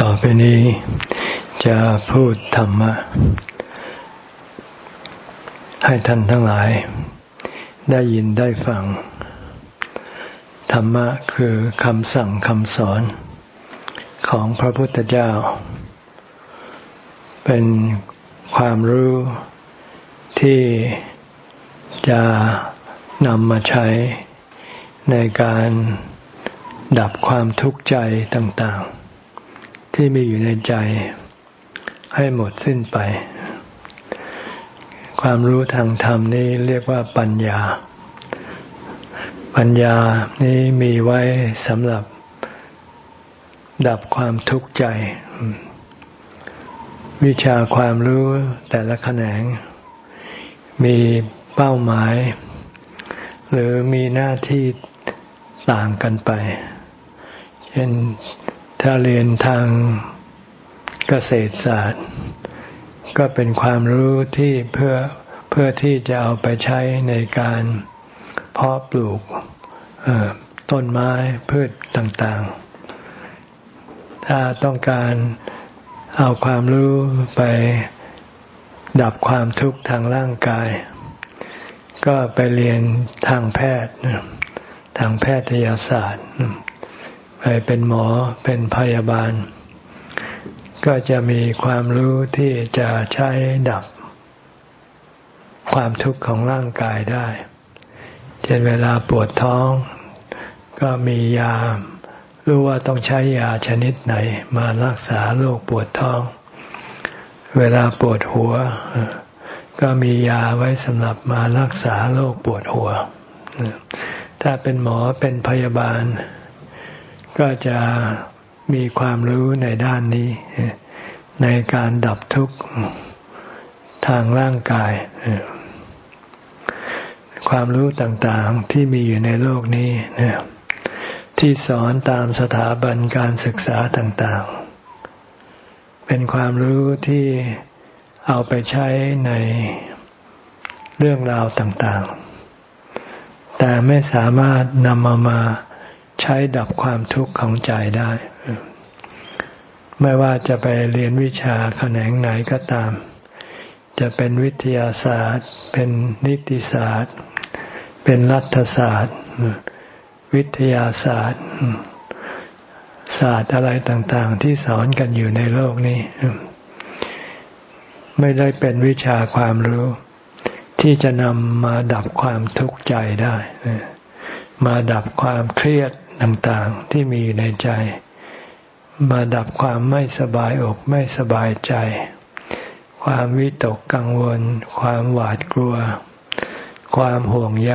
ต่อไปนี้จะพูดธรรมะ ให้ท่านทั้งหลาย ได้ยินได้ฟัง ธรรมะคือคำสั่งคำสอนของพระพุทธเจ้า เป็นความรู้ที่จะนำมาใช้ในการดับความทุกข์ใจต่างๆ ที่มีอยู่ในใจ ให้หมดสิ้นไป ความรู้ทางธรรมนี้เรียกว่าปัญญา ปัญญานี้มีไว้สำหรับ ดับความทุกข์ใจ วิชาความรู้แต่ละแขนง มีเป้าหมาย หรือมีหน้าที่ต่างกันไป เช่น ถ้าเรียนทางเกษตรศาสตร์ ก็เป็นความรู้ที่เพื่อเพื่อที่จะเอาไปใช้ในการเพาะปลูกต้นไม้พืชต่างๆ ถ้าต้องการเอาความรู้ไปดับความทุกข์ทางร่างกาย ก็ไปเรียนทางแพทย์ทางแพทยศาสตร์ ไปเป็นหมอเป็นพยาบาล ก็จะมีความรู้ที่จะใช้ดับ ความทุกข์ของร่างกายได้ เช่นเวลาปวดท้อง ก็มียารู้ว่าต้องใช้ยาชนิดไหน มารักษาโรคปวดท้อง เวลาปวดหัว ก็มียาไว้สำหรับมารักษาโรคปวดหัว ถ้าเป็นหมอเป็นพยาบาล ก็จะมีความรู้ในด้านนี้ ในการดับทุกข์ทางร่างกาย ความรู้ต่างๆที่มีอยู่ในโลกนี้ที่สอนตามสถาบันการศึกษาต่างๆ เป็นความรู้ที่เอาไปใช้ในเรื่องราวต่างๆ แต่ไม่สามารถนำมามา ใช้ดับความทุกข์ของใจได้ ไม่ว่าจะไปเรียนวิชาแขนงไหนก็ตาม จะเป็นวิทยาศาสตร์ เป็นนิติศาสตร์ เป็นรัฐศาสตร์ วิทยาศาสตร์ ศาสตร์อะไรต่างๆ ที่สอนกันอยู่ในโลกนี้ ไม่ได้เป็นวิชาความรู้ ที่จะนำมาดับความทุกข์ใจได้ มาดับความเครียดต่างๆที่มีอยู่ในใจ มาดับความไม่สบายอกไม่สบายใจ ความวิตกกังวล ความหวาดกลัว ความห่วงใย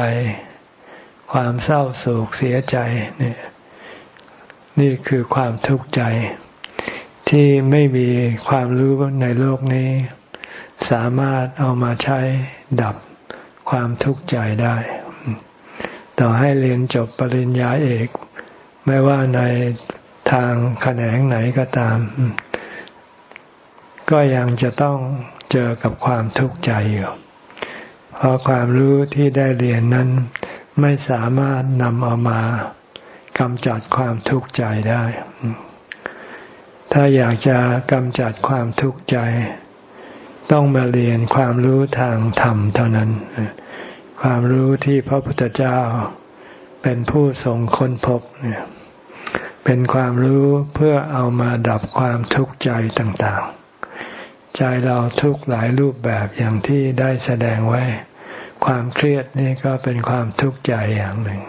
ความเศร้าโศกเสียใจนี่นี่คือความทุกข์ใจ ที่ไม่มีความรู้ในโลกนี้ สามารถเอามาใช้ดับความทุกข์ใจได้ ต่อให้เรียนจบปริญญาเอก ไม่ว่าในทางแขนงไหนก็ตาม ก็ยังจะต้องเจอกับความทุกข์ใจอยู่เพราะความรู้ที่ได้เรียนนั้น ไม่สามารถนำเอามากำจัดความทุกข์ใจได้ ถ้าอยากจะกำจัดความทุกข์ใจ ต้องมาเรียนความรู้ทางธรรมเท่านั้น ความรู้ที่พระพุทธเจ้าเป็นผู้ทรงค้นพบเนี่ยเป็นความรู้เพื่อเอามาดับความทุกข์ใจต่างๆ ใจเราทุกหลายรูปแบบอย่างที่ได้แสดงไว้ ความเครียดนี่ก็เป็นความทุกข์ใจอย่างหนึ่ง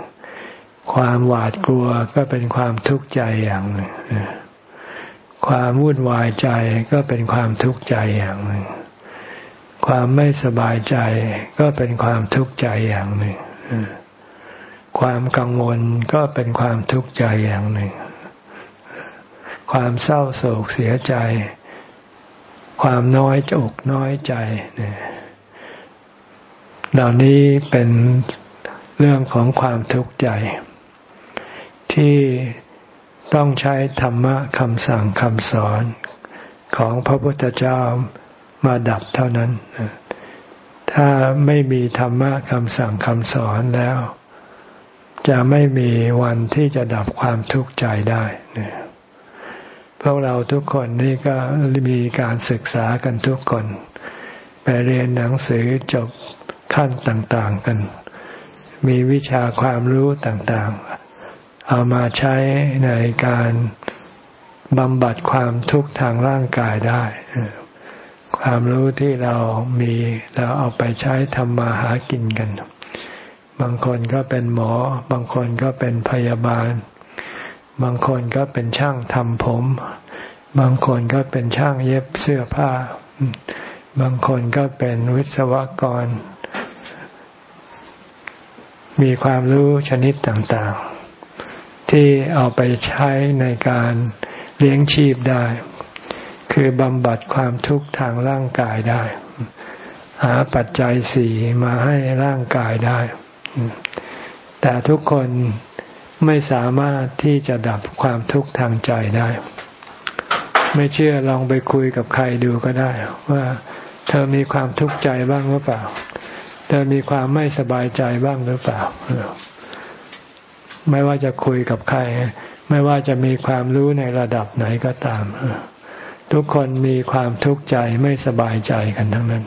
ความหวาดกลัวก็เป็นความทุกข์ใจอย่างหนึ่ง ความวุ่นวายใจก็เป็นความทุกข์ใจอย่างหนึ่ง ความไม่สบายใจก็เป็นความทุกข์ใจอย่างหนึ่ง ความกังวลก็เป็นความทุกข์ใจอย่างหนึ่ง ความเศร้าโศกเสียใจ ความน้อยจอกน้อยใจเหล่านี้เป็นเรื่องของความทุกข์ใจ ที่ต้องใช้ธรรมะคำสั่งคำสอนของพระพุทธเจ้า มาดับเท่านั้น ถ้าไม่มีธรรมะคำสั่งคำสอนแล้ว จะไม่มีวันที่จะดับความทุกข์ใจได้พวกเราทุกคนนี่ก็มีการศึกษากันทุกคน ไปเรียนหนังสือจบขั้นต่างๆกัน มีวิชาความรู้ต่างๆ เอามาใช้ในการบำบัดความทุกข์ทางร่างกายได้ ความรู้ที่เรามีเราเอาไปใช้ทำมาหากินกัน บางคนก็เป็นหมอ บางคนก็เป็นพยาบาล บางคนก็เป็นช่างทำผม บางคนก็เป็นช่างเย็บเสื้อผ้า บางคนก็เป็นวิศวกร มีความรู้ชนิดต่างๆ ที่เอาไปใช้ในการเลี้ยงชีพได้ คือบำบัดความทุกข์ทางร่างกายได้ หาปัจจัยสี่มาให้ร่างกายได้ แต่ทุกคนไม่สามารถที่จะดับความทุกข์ทางใจได้ ไม่เชื่อลองไปคุยกับใครดูก็ได้ ว่า เธอมีความทุกข์ใจบ้างหรือเปล่า เธอมีความไม่สบายใจบ้างหรือเปล่า ไม่ว่าจะคุยกับใคร ไม่ว่าจะมีความรู้ในระดับไหนก็ตาม ทุกคนมีความทุกข์ใจไม่สบายใจกันทั้งนั้น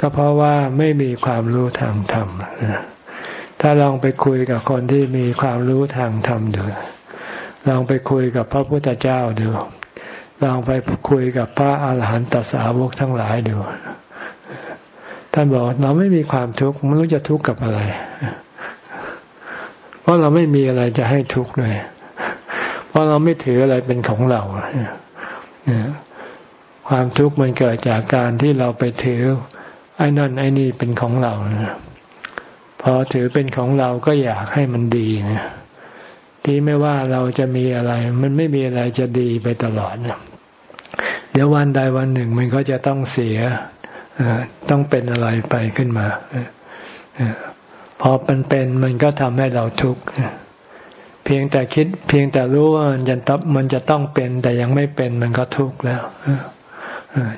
ก็เพราะว่าไม่มีความรู้ทางธรรมถ้าลองไปคุยกับคนที่มีความรู้ทางธรรมดูลองไปคุยกับพระพุทธเจ้าดู ลองไปคุยกับพระอาหารหันตสาวกทั้งหลายดู ท่านบอกเราไม่มีความทุกข์ไม่รู้จะทุกข์กับอะไร เพราะเราไม่มีอะไรจะให้ทุกข์เลย เพราะเราไม่ถืออะไรเป็นของเรา ความทุกข์มันเกิดจากการที่เราไปถือไอ้นั่นไอ้นี่เป็นของเราพอถือเป็นของเราก็อยากให้มันดีนะที่ไม่ว่าเราจะมีอะไร มันไม่มีอะไรจะดีไปตลอดนะเดี๋ยววันใดวันหนึ่งมันก็จะต้องเสียต้องเป็นอะไรไปขึ้นมาพอมันเป็นมันก็ทำให้เราทุกข์ เพียงแต่คิดเพียงแต่รู้ว่ามันจะต้องมันจะต้องเป็น แต่ยังไม่เป็นมันก็ทุกข์แล้ว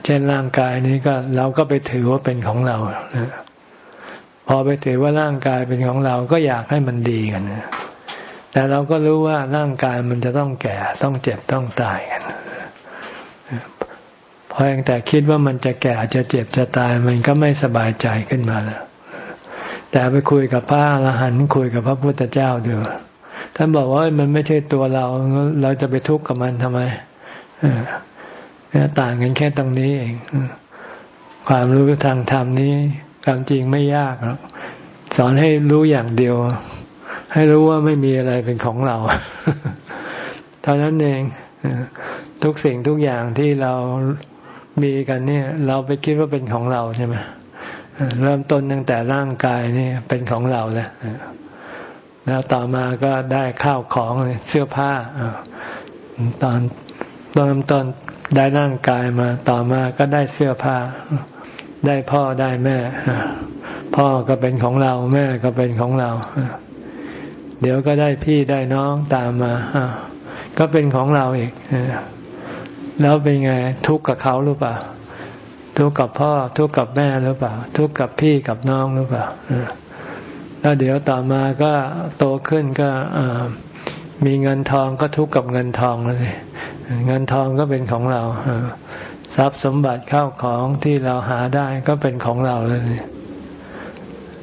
เช่นร่างกายนี้ก็เราก็ไปถือว่าเป็นของเราพอไปถือว่าร่างกายเป็นของเราก็อยากให้มันดีกันแต่เราก็รู้ว่าร่างกายมันจะต้องแก่ต้องเจ็บต้องตายกันพอเพียงแต่คิดว่ามันจะแก่จะเจ็บจะตายมันก็ไม่สบายใจขึ้นมาแล้วแต่ไปคุยกับพระอรหันต์คุยกับพระพุทธเจ้าดู ท่านบอกว่ามันไม่ใช่ตัวเรา เราจะไปทุกข์กับมันทำไมต่างกันแค่ตรงนี้เองความรู้ทางธรรมนี้ความจริงไม่ยากหรอกสอนให้รู้อย่างเดียว ให้รู้ว่าไม่มีอะไรเป็นของเราเท่านั้นเองทุกสิ่งทุกอย่างที่เรามีกันเนี่ย เราไปคิดว่าเป็นของเราใช่ไหมเริ่มต้นตั้งแต่ร่างกายนี่เป็นของเราแล้ว แล้วต่อมาก็ได้ข้าวของเสื้อผ้าตอนเริ่มต้นได้ร่างกายมาต่อมาก็ได้เสื้อผ้า ได้พ่อได้แม่ พ่อก็เป็นของเราแม่ก็เป็นของเรา เดี๋ยวก็ได้พี่ได้น้องตามมาก็เป็นของเราอีกแล้วเป็นไงทุกข์กับเขาหรือเปล่าทุกข์กับพ่อ ทุกข์กับแม่หรือเปล่า ทุกข์กับพี่กับน้องหรือเปล่า แล้วเดี๋ยวต่อมาก็โตขึ้นก็มีเงินทองก็ทุกข์กับเงินทองเลยเงินทองก็เป็นของเราทรัพย์สมบัติเข้าของที่เราหาได้ก็เป็นของเราเลย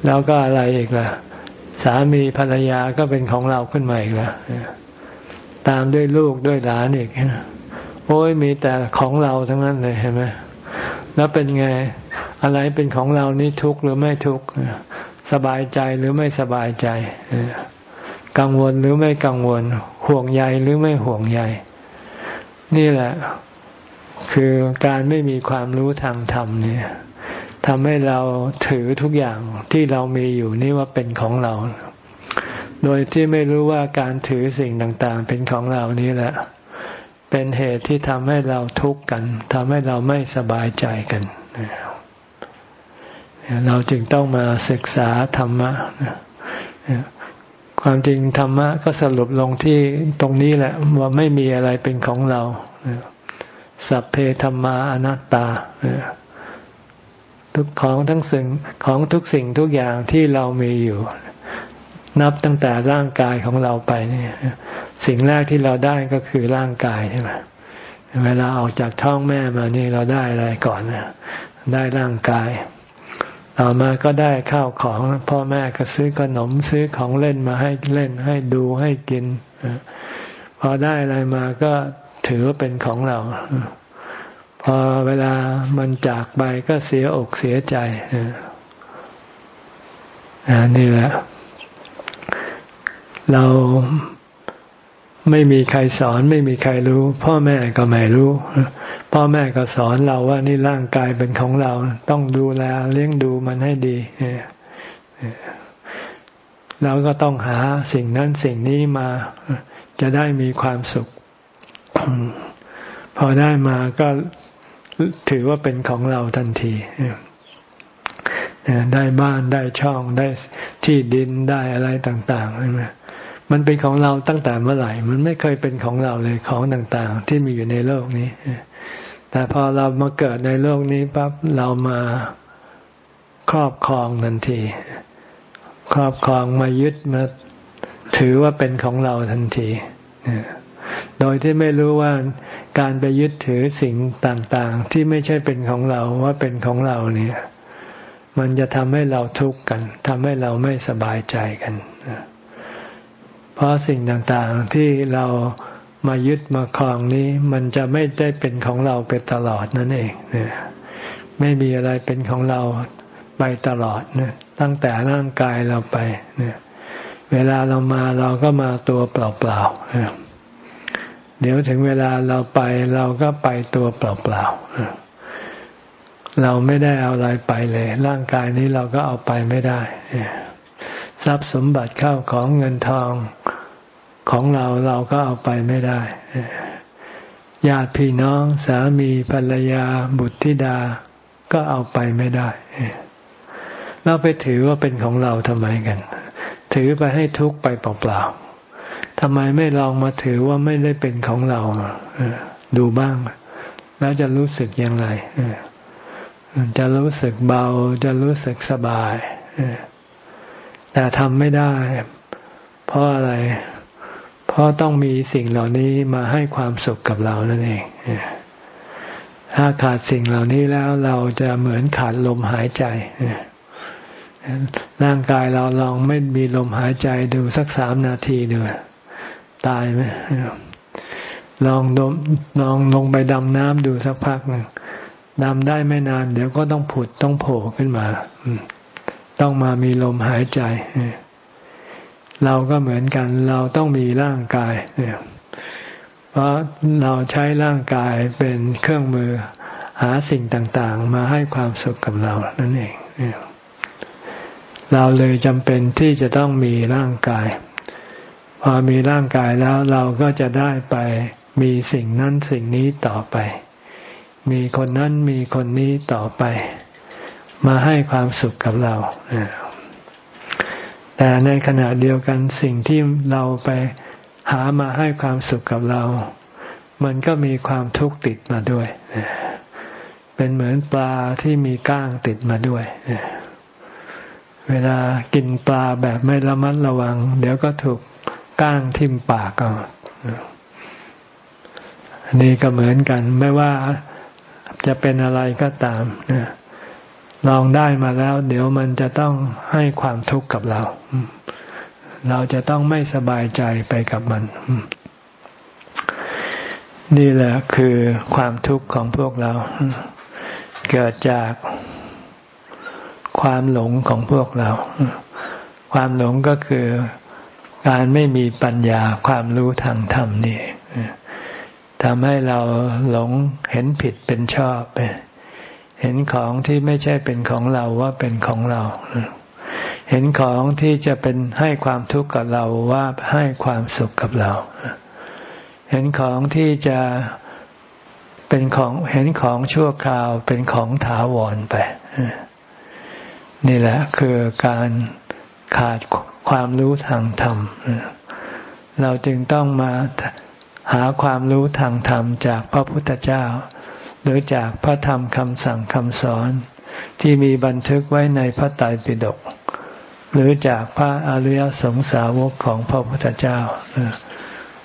แล้วก็อะไรอีกล่ะ สามีภรรยาก็เป็นของเราขึ้นมาอีกล้วตามด้วยลูกด้วยหลานอีกโอ้ยมีแต่ของเราทั้งนั้นเลยเห็นไหมแล้วเป็นไง อะไรเป็นของเรานี่ทุกข์หรือไม่ทุกข์ สบายใจหรือไม่สบายใจ กังวลหรือไม่กังวล ห่วงใยหรือไม่ห่วงใย นี่แหละ คือการไม่มีความรู้ทางธรรมเนี่ยทำให้เราถือทุกอย่างที่เรามีอยู่นี่ว่าเป็นของเรา โดยที่ไม่รู้ว่าการถือสิ่งต่างๆ เป็นของเรานี้แหละ เป็นเหตุที่ทำให้เราทุกข์กันทำให้เราไม่สบายใจกัน เราจึงต้องมาศึกษาธรรมะความจริงธรรมะก็สรุปลงที่ตรงนี้แหละ ว่าไม่มีอะไรเป็นของเราสัพเพธรรมาอนัตตาทุกของทั้งสิ่งของทุกสิ่งทุกอย่างที่เรามีอยู่ นับตั้งแต่ร่างกายของเราไปเนี่ยสิ่งแรกที่เราได้ก็คือร่างกายใช่ไหมเวลาออกจากท้องแม่มานี่เราได้อะไรก่อนนะได้ร่างกาย ต่อมาก็ได้ข้าวของ พ่อแม่ก็ซื้อขนมซื้อของเล่นมาให้เล่นให้ดูให้กินพอได้อะไรมาก็ถือว่าเป็นของเรา พอเวลามันจากไปก็เสียอกเสียใจนี่แหละ เรา ไม่มีใครสอนไม่มีใครรู้ พ่อแม่ก็ไม่รู้ พ่อแม่ก็สอนเราว่านี่ร่างกายเป็นของเรา ต้องดูแลเลี้ยงดูมันให้ดีเราก็ต้องหาสิ่งนั้นสิ่งนี้มาจะได้มีความสุข พอได้มาก็ถือว่าเป็นของเราทันทีได้บ้านได้ช่องได้ที่ดินได้อะไรต่างๆใช่ไหม มันเป็นของเราตั้งแต่เมื่อไหร่ มันไม่เคยเป็นของเราเลยของต่างๆ ที่มีอยู่ในโลกนี้ แต่พอเรามาเกิดในโลกนี้ปั๊บเรามาครอบครองทันที ครอบครองมายึดมาถือว่าเป็นของเราทันทีโดยที่ไม่รู้ว่าการไปยึดถือสิ่งต่างๆ ที่ไม่ใช่เป็นของเราว่าเป็นของเราเนี่ย มันจะทำให้เราทุกข์กันทำให้เราไม่สบายใจกัน เพราะสิ่งต่างๆที่เรามายึดมาครองนี้มันจะไม่ได้เป็นของเราไปตลอดนั่นเองเนไม่มีอะไรเป็นของเราไปตลอดนตั้งแต่ร่างกายเราไปเนี่ยเวลาเรามาเราก็มาตัวเปล่าๆเดี๋ยวถึงเวลาเราไปเราก็ไปตัวเปล่าๆเราไม่ได้เอาอะไรไปเลย ร่างกายนี้เราก็เอาไปไม่ได้ ทรัพย์สมบัติเข้าของเงินทองของเราเราก็เอาไปไม่ได้ญาติพี่น้องสามีภรรยาบุตรธิดา ก็เอาไปไม่ได้ เราไปถือว่าเป็นของเราทำไมกัน ถือไปให้ทุกข์ไปเปล่าๆทำไมไม่ลองมาถือว่าไม่ได้เป็นของเราดูบ้าง แล้วจะรู้สึกอย่างไรจะรู้สึกเบา จะรู้สึกสบาย แต่ทำไม่ได้ เพราะอะไร เพราะต้องมีสิ่งเหล่านี้มาให้ความสุขกับเรานั่นเองถ้าขาดสิ่งเหล่านี้แล้วเราจะเหมือนขาดลมหายใจร่างกายเราลองไม่มีลมหายใจดูสักสามนาทีดูตายไหมลองดมลองลงไปดำน้ำดูสักพักหนึ่งดำได้ไม่นาน เดี๋ยวก็ต้องผุดต้องโผล่ขึ้นมา ต้องมามีลมหายใจ เราก็เหมือนกัน เราต้องมีร่างกายเพราะเราใช้ร่างกายเป็นเครื่องมือหาสิ่งต่างๆ มาให้ความสุขกับเรานั่นเอง เราเลยจำเป็นที่จะต้องมีร่างกาย พอมีร่างกายแล้วเราก็จะได้ไปมีสิ่งนั้นสิ่งนี้ต่อไป มีคนนั้นมีคนนี้ต่อไป มาให้ความสุขกับเราแต่ในขณะเดียวกันสิ่งที่เราไปหามาให้ความสุขกับเรา มันก็มีความทุกข์ติดมาด้วย เป็นเหมือนปลาที่มีก้างติดมาด้วย เวลากินปลาแบบไม่ระมัดระวัง เดี๋ยวก็ถูกก้างทิ่มปากเอาอันนี้ก็เหมือนกัน ไม่ว่าจะเป็นอะไรก็ตามนะ ลองได้มาแล้ว เดี๋ยวมันจะต้องให้ความทุกข์กับเรา เราจะต้องไม่สบายใจไปกับมัน นี่แหละคือความทุกข์ของพวกเรา เกิดจากความหลงของพวกเรา ความหลงก็คือการไม่มีปัญญาความรู้ทางธรรมนี่ทำให้เราหลงเห็นผิดเป็นชอบไป เห็นของที่ไม่ใช่เป็นของเราว่าเป็นของเรา เห็นของที่จะเป็นให้ความทุกข์กับเราว่าให้ความสุขกับเรา เห็นของที่จะเป็นของเห็นของชั่วคราวเป็นของถาวรไป นี่แหละคือการขาดความรู้ทางธรรม เราจึงต้องมาหาความรู้ทางธรรมจากพระพุทธเจ้า หรือจากพระธรรมคำสั่งคำสอนที่มีบันทึกไว้ในพระไตรปิฎกหรือจากพระอริยสงสาวกของพระพุทธเจ้า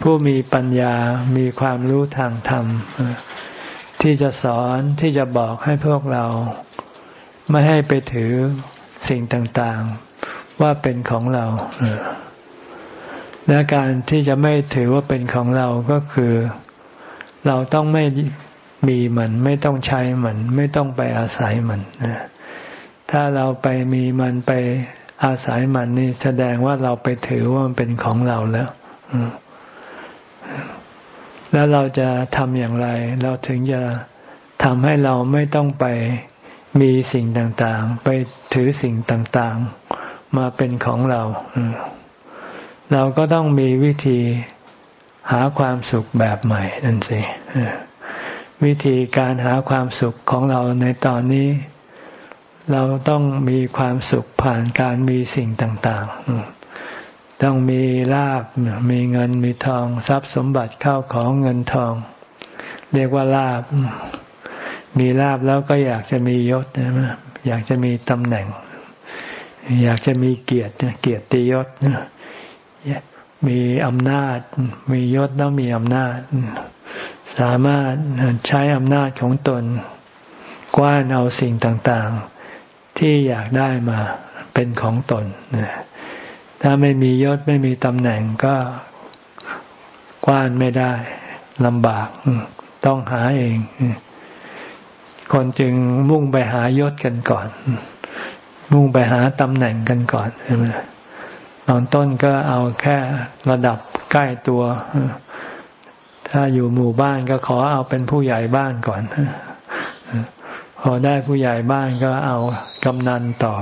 ผู้มีปัญญามีความรู้ทางธรรม ที่จะสอนที่จะบอกให้พวกเรา ไม่ให้ไปถือสิ่งต่างๆ ว่าเป็นของเรา และการที่จะไม่ถือว่าเป็นของเราก็คือ เราต้องไม่ มีมันไม่ต้องใช้มัน ไม่ต้องไปอาศัยมันถ้าเราไปมีมันไปอาศัยมันนี่แสดงว่าเราไปถือว่ามันเป็นของเราแล้วแล้วเราจะทำอย่างไร เราถึงจะทำให้เราไม่ต้องไปมีสิ่งต่างๆ ไปถือสิ่งต่างๆ มาเป็นของเรา เราก็ต้องมีวิธีหาความสุขแบบใหม่นั่นสิ วิธีการหาความสุขของเราในตอนนี้ เราต้องมีความสุขผ่านการมีสิ่งต่าง ๆ ต้องมีลาบมีเงินมีทองทรัพย์สมบัติเข้าของเงินทอง เรียกว่าลาบ มีลาบแล้วก็อยากจะมียศนะอยากจะมีตำแหน่ง อยากจะมีเกียรติเกียรติยศมีอำนาจ มียศแล้วมีอำนาจ สามารถใช้อำนาจของตน กว้านเอาสิ่งต่างๆ ที่อยากได้มาเป็นของตน ถ้าไม่มียศไม่มีตำแหน่งก็กว้านไม่ได้ลำบาก ต้องหาเอง คนจึงมุ่งไปหายศกันก่อน มุ่งไปหาตำแหน่งกันก่อนใช่ไหมตอนต้นก็เอาแค่ระดับใกล้ตัว ถ้าอยู่หมู่บ้านก็ขอเอาเป็นผู้ใหญ่บ้านก่อน พอได้ผู้ใหญ่บ้านก็เอากำนันต่อ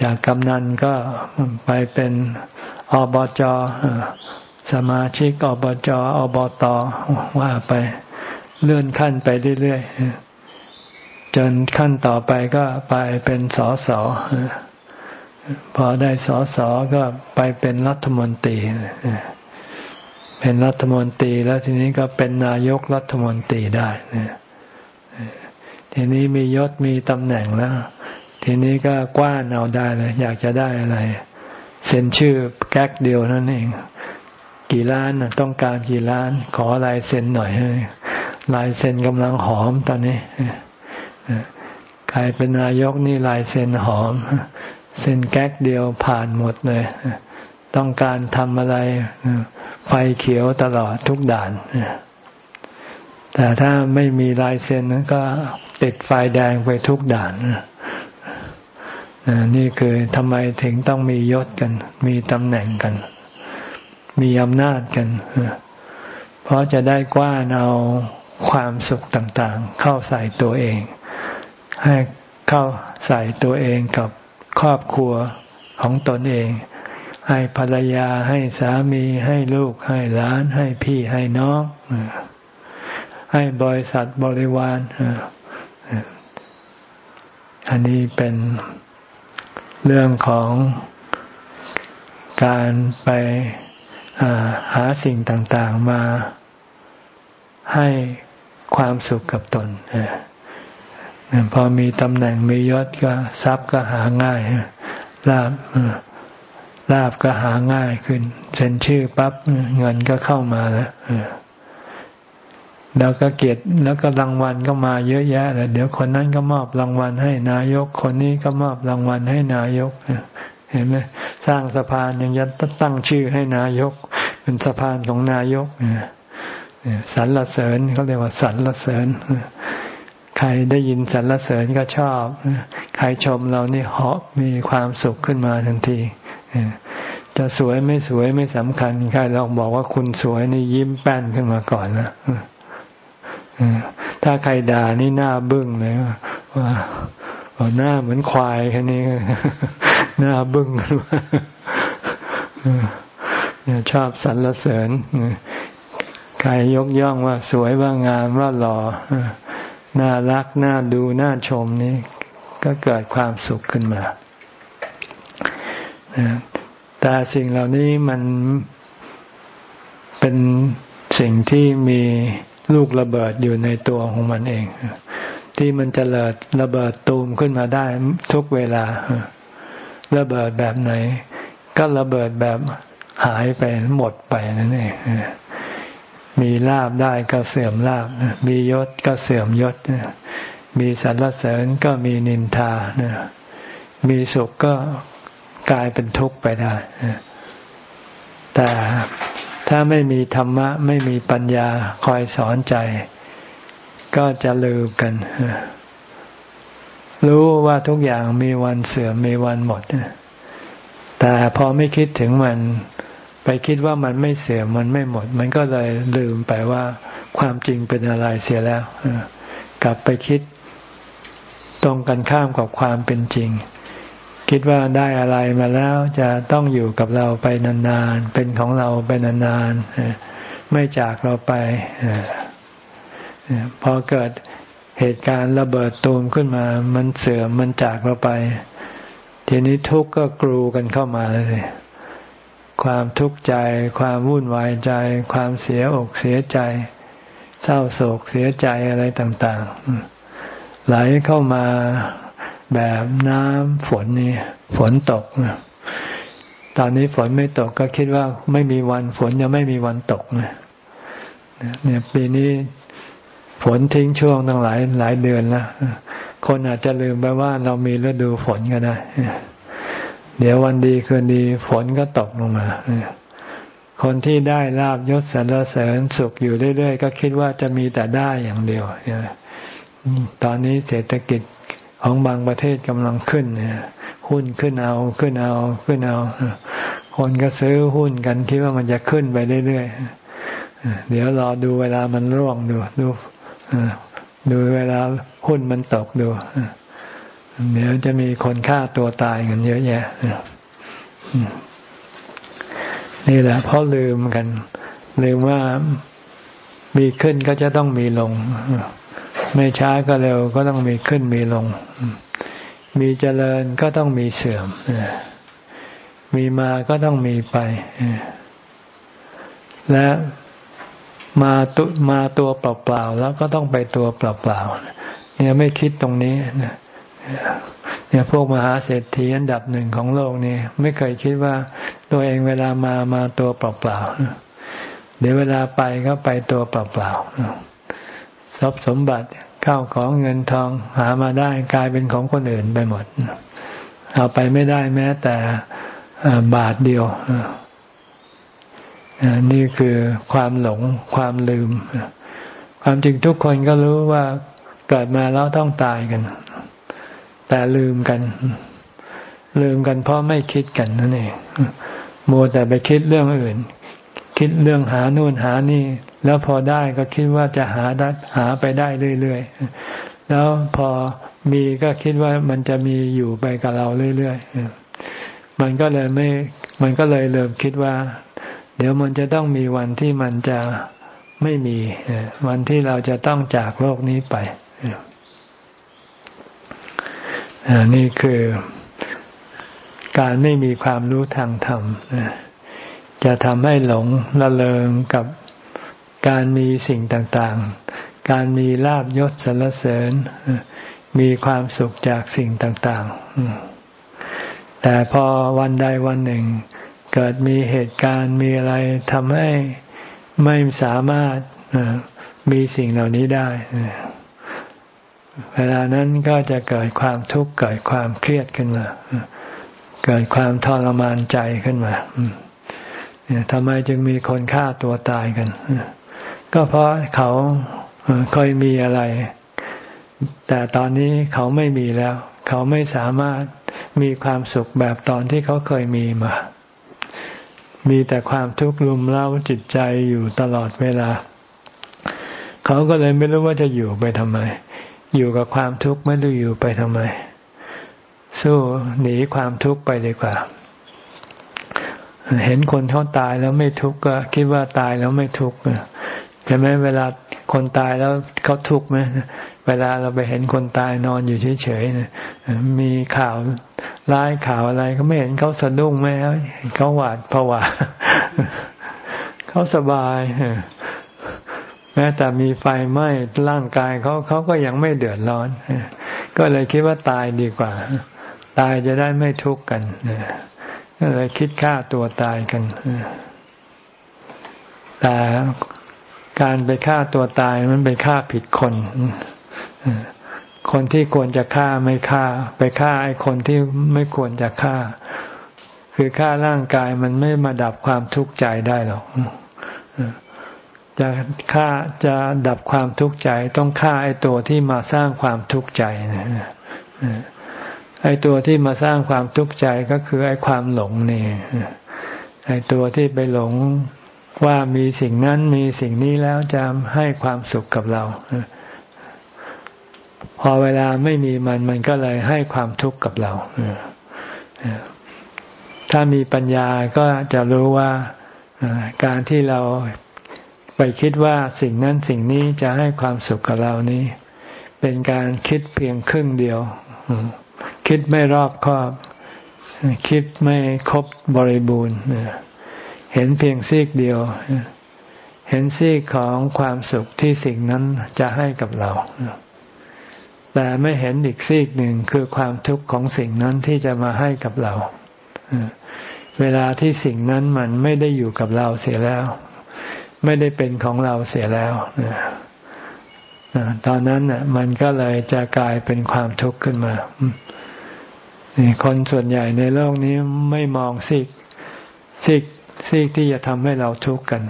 จากกำนันก็ไปเป็นอบจสมาชิกอบจอบตว่าไปเลื่อนขั้นไปเรื่อยๆจนขั้นต่อไปก็ไปเป็นสอสอพอได้สอสอก็ไปเป็นรัฐมนตรี เป็นรัฐมนตรีแล้วทีนี้ก็เป็นนายกรัฐมนตรีได้ทีนี้มียศมีตำแหน่งแล้ว ทีนี้ก็กว้านเอาได้เลยอยากจะได้อะไร เซ็นชื่อแก๊กเดียวนั่นเอง กี่ล้านต้องการกี่ล้าน ขอลายเซ็นหน่อยลายเซ็นกำลังหอมตอนนี้ใครเป็นนายกนี่ลายเซ็นหอม เซ็นแก๊กเดียวผ่านหมดเลย ต้องการทำอะไรไฟเขียวตลอดทุกด่าน แต่ถ้าไม่มีลายเซ็นก็ติดไฟแดงไปทุกด่านนี่คือทำไมถึงต้องมียศกัน มีตำแหน่งกัน มีอำนาจกัน เพราะจะได้กว้านเอาความสุขต่างๆ เข้าใส่ตัวเอง ให้เข้าใส่ตัวเองกับครอบครัวของตนเอง ให้ภรรยาให้สามีให้ลูกให้หลานให้พี่ให้น้อง ให้บริษัทบริวารอันนี้เป็นเรื่องของการไปหาสิ่งต่างๆมาให้ความสุขกับตนพอมีตำแหน่งมียศก็ทรัพย์ก็หาง่ายลาบ ลาบก็หาง่ายขึ้น เซ็นชื่อปั๊บเงินก็เข้ามาแล้วแล้วก็เกียรติแล้วก็รางวัลก็มาเยอะแยะเลยเดี๋ยวคนนั้นก็มอบรางวัลให้นายก คนนี้ก็มอบรางวัลให้นายกเห็นไหมสร้างสะพานยังยัดตั้งชื่อให้นายก เป็นสะพานของนายกสรรเสริญเขาเรียกว่าสรรเสริญใครได้ยินสรรเสริญก็ชอบ ใครชมเรานี่เหาะมีความสุขขึ้นมาทันที จะสวยไม่สวยไม่สำคัญใครลองบอกว่าคุณสวยนี่ยิ้มแป้นขึ้นมาก่อนนะถ้าใครด่านี่หน้าบึ้งเลยว่าหน้าเหมือนควายแค่นี้หน้าบึ้งเนี่ยชอบสรรเสริญใครยกย่องว่าสวยว่างามว่าหล่อน่ารักน่าดูน่าชมนี่ก็เกิดความสุขขึ้นมา แต่สิ่งเหล่านี้มันเป็นสิ่งที่มีลูกระเบิดอยู่ในตัวของมันเอง ที่มันจะเลิดระเบิดตูมขึ้นมาได้ทุกเวลา ระเบิดแบบไหน ก็ระเบิดแบบหายไปหมดไปนั่นเองมีลาบได้ก็เสื่อมลาบมียศก็เสื่อมยศมีสรรเสริญก็มีนินทามีสุขก็ กลายเป็นทุกข์ไปได้ แต่ถ้าไม่มีธรรมะ ไม่มีปัญญาคอยสอนใจ ก็จะลืมกัน รู้ว่าทุกอย่างมีวันเสื่อมมีวันหมด แต่พอไม่คิดถึงมัน ไปคิดว่ามันไม่เสื่อมมันไม่หมด มันก็เลยลืมไปว่าความจริงเป็นอะไรเสียแล้ว กลับไปคิดตรงกันข้ามกับความเป็นจริง คิดว่าได้อะไรมาแล้วจะต้องอยู่กับเราไปนานๆ เป็นของเราไปนานๆ ไม่จากเราไป พอเกิดเหตุการณ์ระเบิดตูมขึ้นมา มันเสื่อม มันจากเราไป ทีนี้ทุกข์ก็กรูกันเข้ามาเลยความทุกข์ใจ ความวุ่นวายใจ ความเสียอกเสียใจ เศร้าโศกเสียใจอะไรต่าง ๆ ไหลเข้ามา แบบน้ำฝนนี่ ฝนตกตอนนี้ฝนไม่ตกก็คิดว่าไม่มีวันฝนจะไม่มีวันตกเนี่ยปีนี้ฝนทิ้งช่วงตั้งหลายหลายเดือนแล้วคนอาจจะลืมไปว่าเรามีฤดูฝนก็ได้เดี๋ยววันดีคืนดีฝนก็ตกลงมาคนที่ได้ลาบยศสรรเสริญสุขอยู่เรื่อยๆ ก็คิดว่าจะมีแต่ได้อย่างเดียวตอนนี้เศรษฐกิจ ของบางประเทศกำลังขึ้นหุ้นขึ้นเอาขึ้นเอาขึ้นเอา คนก็ซื้อหุ้นกันคิดว่ามันจะขึ้นไปเรื่อยๆเดี๋ยวรอดูเวลามันร่วงดูดูดูเวลาหุ้นมันตกดูเดี๋ยวจะมีคนฆ่าตัวตายกันเยอะแยะนี่แหละเพราะลืมกันลืมว่ามีขึ้นก็จะต้องมีลง ไม่ช้าก็เร็วก็ต้องมีขึ้นมีลง มีเจริญก็ต้องมีเสื่อม มีมาก็ต้องมีไป และมาตุมาตัวเปล่าๆแล้วก็ต้องไปตัวเปล่าๆเนี่ยไม่คิดตรงนี้เนี่ยพวกมหาเศรษฐีอันดับหนึ่งของโลกนี่ไม่เคยคิดว่าตัวเองเวลามามาตัวเปล่าๆเดี๋ยวเวลาไปก็ไปตัวเปล่าๆ ทรัพย์สมบัติข้าวของเงินทองหามาได้กลายเป็นของคนอื่นไปหมด เอาไปไม่ได้แม้แต่บาทเดียวนี่คือความหลงความลืม ความจริงทุกคนก็รู้ว่าเกิดมาแล้วต้องตายกัน แต่ลืมกัน ลืมกันเพราะไม่คิดกันนั่นเองโมแต่ไปคิดเรื่องอื่น คิดเรื่องหานู่นหานี่ แล้วพอได้ก็คิดว่าจะหาได้หาไปได้เรื่อยๆ แล้วพอมีก็คิดว่ามันจะมีอยู่ไปกับเราเรื่อยๆ มันก็เลยไม่ มันก็เลยเริ่มคิดว่า เดี๋ยวมันจะต้องมีวันที่มันจะไม่มี วันที่เราจะต้องจากโลกนี้ไปนี่คือการไม่มีความรู้ทางธรรม จะทำให้หลงละเลงกับการมีสิ่งต่างๆ การมีลาบยศสรรเสริญ มีความสุขจากสิ่งต่างๆ แต่พอวันใดวันหนึ่ง เกิดมีเหตุการณ์มีอะไรทำให้ไม่สามารถมีสิ่งเหล่านี้ได้ เวลานั้นก็จะเกิดความทุกข์เกิดความเครียดขึ้นมา เกิดความทรมานใจขึ้นมา ทำไมจึงมีคนฆ่าตัวตายกัน ก็เพราะเขาเคยมีอะไร แต่ตอนนี้เขาไม่มีแล้ว เขาไม่สามารถมีความสุขแบบตอนที่เขาเคยมีมา มีแต่ความทุกข์รุมเร้าจิตใจอยู่ตลอดเวลา เขาก็เลยไม่รู้ว่าจะอยู่ไปทำไม อยู่กับความทุกข์ไม่รู้อยู่ไปทำไม สู้หนีความทุกข์ไปดีกว่า เห็นคนเขาตายแล้วไม่ทุกข์ก็คิดว่าตายแล้วไม่ทุกข์ใช่ไหมเวลาคนตายแล้วเขาทุกข์ไหมเวลาเราไปเห็นคนตายนอนอยู่เฉยๆมีข่าวร้ายข่าวอะไรก็ไม่เห็นเขาสะดุ้งไหมเขาหวาดผวาเขาสบายแม้แต่มีไฟไหม้ร่างกายเขาเขาก็ยังไม่เดือดร้อน ก็เลยคิดว่าตายดีกว่า ตายจะได้ไม่ทุกข์กัน ก็เลยคิดฆ่าตัวตายกันแต่การไปฆ่าตัวตายมันเป็นฆ่าผิดคนคนที่ควรจะฆ่าไม่ฆ่า ไปฆ่าไอ้คนที่ไม่ควรจะฆ่า คือฆ่าร่างกายมันไม่มาดับความทุกข์ใจได้หรอกจะฆ่าจะดับความทุกข์ใจ ต้องฆ่าไอ้ตัวที่มาสร้างความทุกข์ใจนะ ไอ้ตัวที่มาสร้างความทุกข์ใจก็คือไอ้ความหลงนี่ไอ้ตัวที่ไปหลงว่ามีสิ่งนั้นมีสิ่งนี้แล้วจะให้ความสุขกับเราพอเวลาไม่มีมันมันก็เลยให้ความทุกข์กับเราถ้ามีปัญญาก็จะรู้ว่าการที่เราไปคิดว่าสิ่งนั้นสิ่งนี้จะให้ความสุขกับเรานี้ เป็นการคิดเพียงครึ่งเดียว คิดไม่รอบคอบ คิดไม่ครบบริบูรณ์เห็นเพียงซีกเดียว เห็นซีกของความสุขที่สิ่งนั้นจะให้กับเรา แต่ไม่เห็นอีกซีกหนึ่งคือความทุกข์ของสิ่งนั้นที่จะมาให้กับเรา เวลาที่สิ่งนั้นมันไม่ได้อยู่กับเราเสียแล้ว ไม่ได้เป็นของเราเสียแล้วตอนนั้นมันก็เลยจะกลายเป็นความทุกข์ขึ้นมา คนส่วนใหญ่ในโลกนี้ไม่มองซีกซีกซีกที่จะทำให้เราทุกข์กัน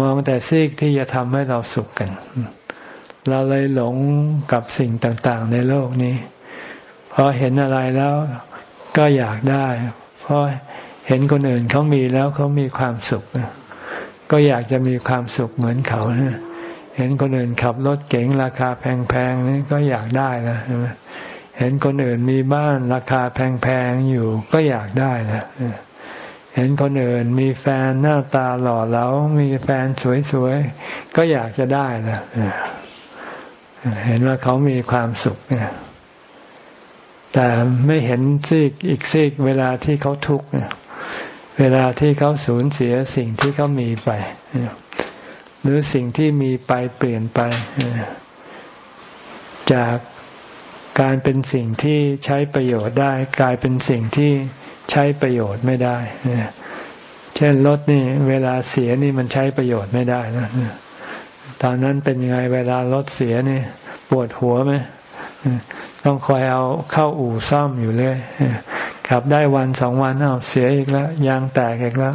มองแต่ซีกที่จะทำให้เราสุขกัน เราเลยหลงกับสิ่งต่างๆ ในโลกนี้พอเห็นอะไรแล้วก็อยากได้ เพราะเห็นคนอื่นเขามีแล้วเขามีความสุข ก็อยากจะมีความสุขเหมือนเขาเห็นคนอื่นขับรถเก๋งราคาแพงๆนี่ก็อยากได้นะ เห็นคนอื่นมีบ้านราคาแพงๆอยู่ก็อยากได้นะเห็นคนอื่นมีแฟนหน้าตาหล่อเหลา มีแฟนสวยๆ ก็อยากจะได้นะเห็นว่าเขามีความสุขเนี่ยแต่ไม่เห็นซีกอีกซีกเวลาที่เขาทุกข์เวลาที่เขาสูญเสียสิ่งที่เขามีไป หรือสิ่งที่มีไปเปลี่ยนไป จาก การเป็นสิ่งที่ใช้ประโยชน์ได้ กลายเป็นสิ่งที่ใช้ประโยชน์ไม่ได้ เช่นรถนี่เวลาเสียนี่มันใช้ประโยชน์ไม่ได้นะตอนนั้นเป็นยังไงเวลารถเสียนี่ปวดหัวไหมต้องคอยเอาเข้าอู่ซ่อมอยู่เลยขับได้วันสองวันเอาเสียอีกแล้วยางแตกอีกแล้ว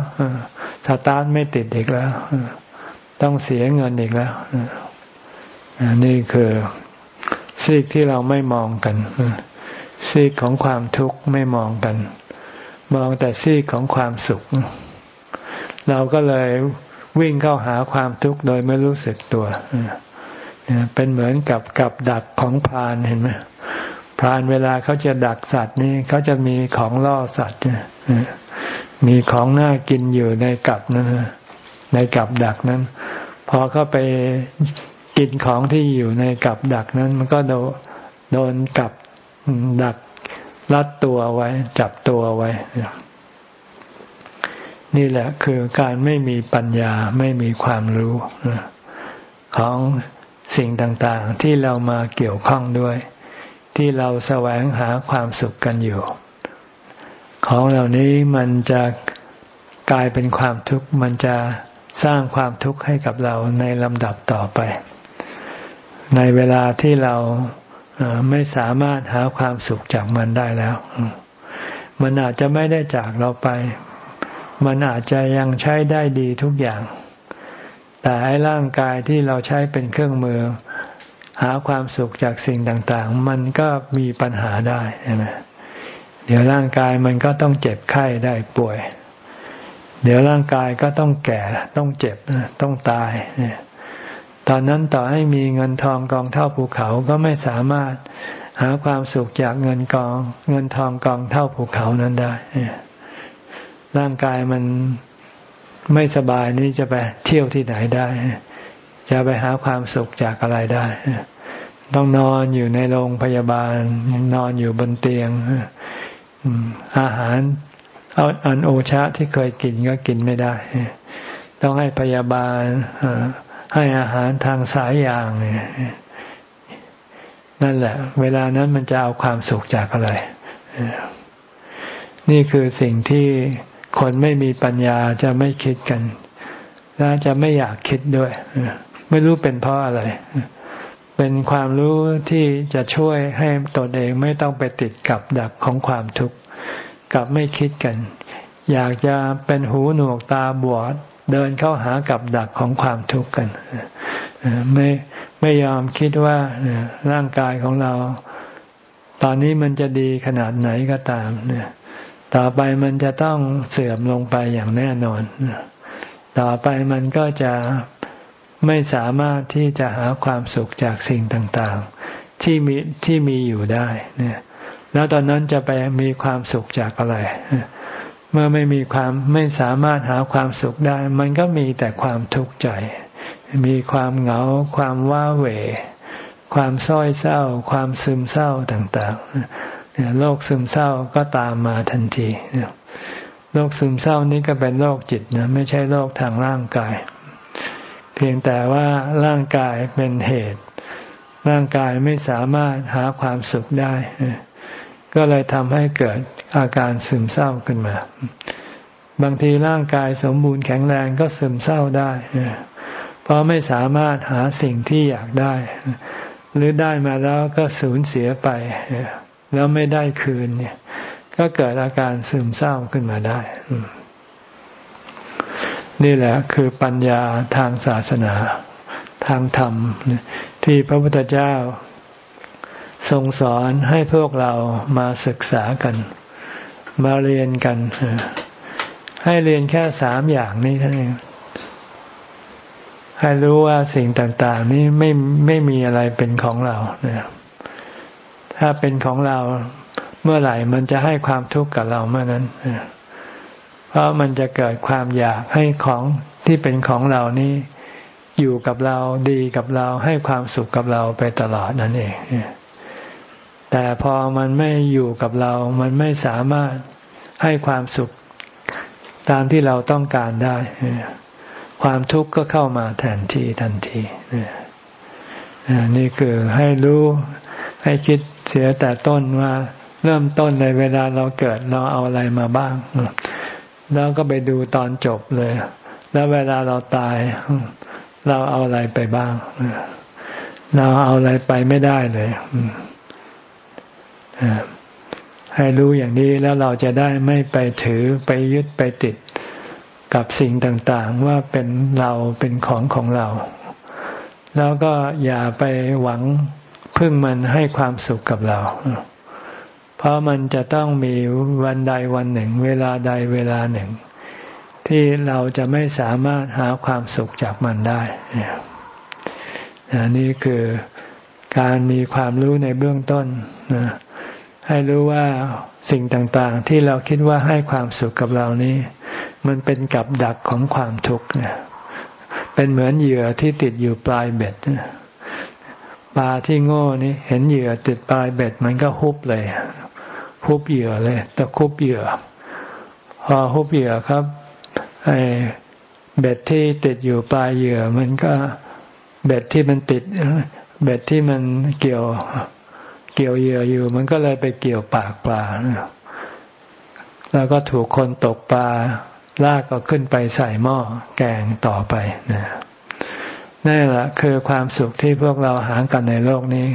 สตาร์ทไม่ติดอีกแล้วต้องเสียเงินอีกแล้วนี่คือ ซีกที่เราไม่มองกัน ซีกของความทุกข์ไม่มองกัน มองแต่ซีกของความสุข เราก็เลยวิ่งเข้าหาความทุกข์โดยไม่รู้สึกตัวเป็นเหมือนกับกับดักของพรานเห็นไหมพรานเวลาเขาจะดักสัตว์นี่เขาจะมีของล่อสัตว์มีของน่ากินอยู่ในกับนั้นในกับดักนั้น พอเข้าไป กินของที่อยู่ในกับดักนั้น มันก็โดโดนกับดักรัดตัวไว้ จับตัวไว้ นี่แหละคือการไม่มีปัญญาไม่มีความรู้ของสิ่งต่างๆ ที่เรามาเกี่ยวข้องด้วย ที่เราแสวงหาความสุขกันอยู่ ของเหล่านี้มันจะกลายเป็นความทุกข์มันจะสร้างความทุกข์ให้กับเราในลำดับต่อไป ในเวลาที่เราไม่สามารถหาความสุขจากมันได้แล้ว มันอาจจะไม่ได้จากเราไป มันอาจจะยังใช้ได้ดีทุกอย่าง แต่ไอ้ร่างกายที่เราใช้เป็นเครื่องมือ หาความสุขจากสิ่งต่างๆ มันก็มีปัญหาได้ใช่ไหมเดี๋ยวร่างกายมันก็ต้องเจ็บไข้ได้ป่วย เดี๋ยวร่างกายก็ต้องแก่ต้องเจ็บต้องตายเนี่ย ตอนนั้นต่อให้มีเงินทองกองเท่าภูเขาก็ไม่สามารถหาความสุขจากเงินกอง เงินทองกองเท่าภูเขานั้นได้ ร่างกายมันไม่สบายนี่จะไปเที่ยวที่ไหนได้ จะไปหาความสุขจากอะไรได้ ต้องนอนอยู่ในโรงพยาบาล นอนอยู่บนเตียง อาหารเอาอันโอชะที่เคยกินก็กินไม่ได้ ต้องให้พยาบาล ให้อาหารทางสายยางเนี่ยนั่นแหละ เวลานั้นมันจะเอาความสุขจากอะไร นี่คือสิ่งที่คนไม่มีปัญญาจะไม่คิดกัน และจะไม่อยากคิดด้วย ไม่รู้เป็นเพราะอะไร เป็นความรู้ที่จะช่วยให้ตนเองไม่ต้องไปติดกับดักของความทุกข์กับไม่คิดกัน อยากจะเป็นหูหนวกตาบวช เดินเข้าหากับดักของความทุกข์กันไม่ไม่ยอมคิดว่าร่างกายของเรา ตอนนี้มันจะดีขนาดไหนก็ตามเนี่ยต่อไปมันจะต้องเสื่อมลงไปอย่างแน่นอน ต่อไปมันก็จะไม่สามารถที่จะหาความสุขจากสิ่งต่างๆ ที่มีที่มีอยู่ได้เนี่ยแล้วตอนนั้นจะไปมีความสุขจากอะไร เมื่อไม่มีความไม่สามารถหาความสุขได้ มันก็มีแต่ความทุกข์ใจ มีความเหงา ความว้าเหวความซ้อยเศร้า ความซึมเศร้าต่างๆโรคซึมเศร้าก็ตามมาทันทีโรคซึมเศร้านี้ก็เป็นโรคจิตนะไม่ใช่โรคทางร่างกาย เพียงแต่ว่าร่างกายเป็นเหตุ ร่างกายไม่สามารถหาความสุขได้ ก็เลยทำให้เกิดอาการซึมเศร้าขึ้นมา บางทีร่างกายสมบูรณ์แข็งแรงก็ซึมเศร้าได้ เพราะไม่สามารถหาสิ่งที่อยากได้ หรือได้มาแล้วก็สูญเสียไป แล้วไม่ได้คืนเนี่ย ก็เกิดอาการซึมเศร้าขึ้นมาได้ นี่แหละคือปัญญาทางศาสนาทางธรรมที่พระพุทธเจ้า ทรงสอนให้พวกเรามาศึกษากัน มาเรียนกัน ให้เรียนแค่สามอย่างนี้เท่านั้นให้รู้ว่าสิ่งต่าง ๆ นี้ไม่ไม่มีอะไรเป็นของเราเนี่ยถ้าเป็นของเราเมื่อไหร่มันจะให้ความทุกข์กับเราเมื่อนั้นเพราะมันจะเกิดความอยากให้ของที่เป็นของเรานี้อยู่กับเราดีกับเราให้ความสุขกับเราไปตลอดนั่นเอง แต่พอมันไม่อยู่กับเรา มันไม่สามารถให้ความสุขตามที่เราต้องการได้ ความทุกข์ก็เข้ามาแทนที่ทันทีนี่คือให้รู้ให้คิดเสียแต่ต้นว่าเริ่มต้นในเวลาเราเกิดเราเอาอะไรมาบ้าง แล้วก็ไปดูตอนจบเลย แล้วเวลาเราตาย เราเอาอะไรไปบ้าง เราเอาอะไรไปไม่ได้เลย ให้รู้อย่างนี้แล้วเราจะได้ไม่ไปถือไปยึดไปติดกับสิ่งต่างๆ ว่าเป็นเราเป็นของของเรา แล้วก็อย่าไปหวังพึ่งมันให้ความสุขกับเรา เพราะมันจะต้องมีวันใดวันหนึ่ง เวลาใดเวลาหนึ่ง ที่เราจะไม่สามารถหาความสุขจากมันได้นี่คือการมีความรู้ในเบื้องต้นนะ ให้รู้ว่าสิ่งต่างๆ ที่เราคิดว่าให้ความสุขกับเรานี้ มันเป็นกับดักของความทุกข์เนี่ยเป็นเหมือนเหยื่อที่ติดอยู่ปลายเบ็ดปลาที่โง่นี่เห็นเหยื่อติดปลายเบ็ด มันก็ฮุบเลยฮุบเหยื่อเลยตะคุบเหยื่อ พอฮุบเหยื่อครับไอ้เบ็ดที่ติดอยู่ปลายเหยื่อ มันก็เบ็ดที่มันติด เบ็ดที่มันเกี่ยว เกี่ยวเหยื่ออยู่ มันก็เลยไปเกี่ยวปากปลา แล้วก็ถูกคนตกปลาลากก็ขึ้นไปใส่หม้อแกงต่อไปนะนั่แหละคือความสุขที่พวกเราหากันในโลกนี้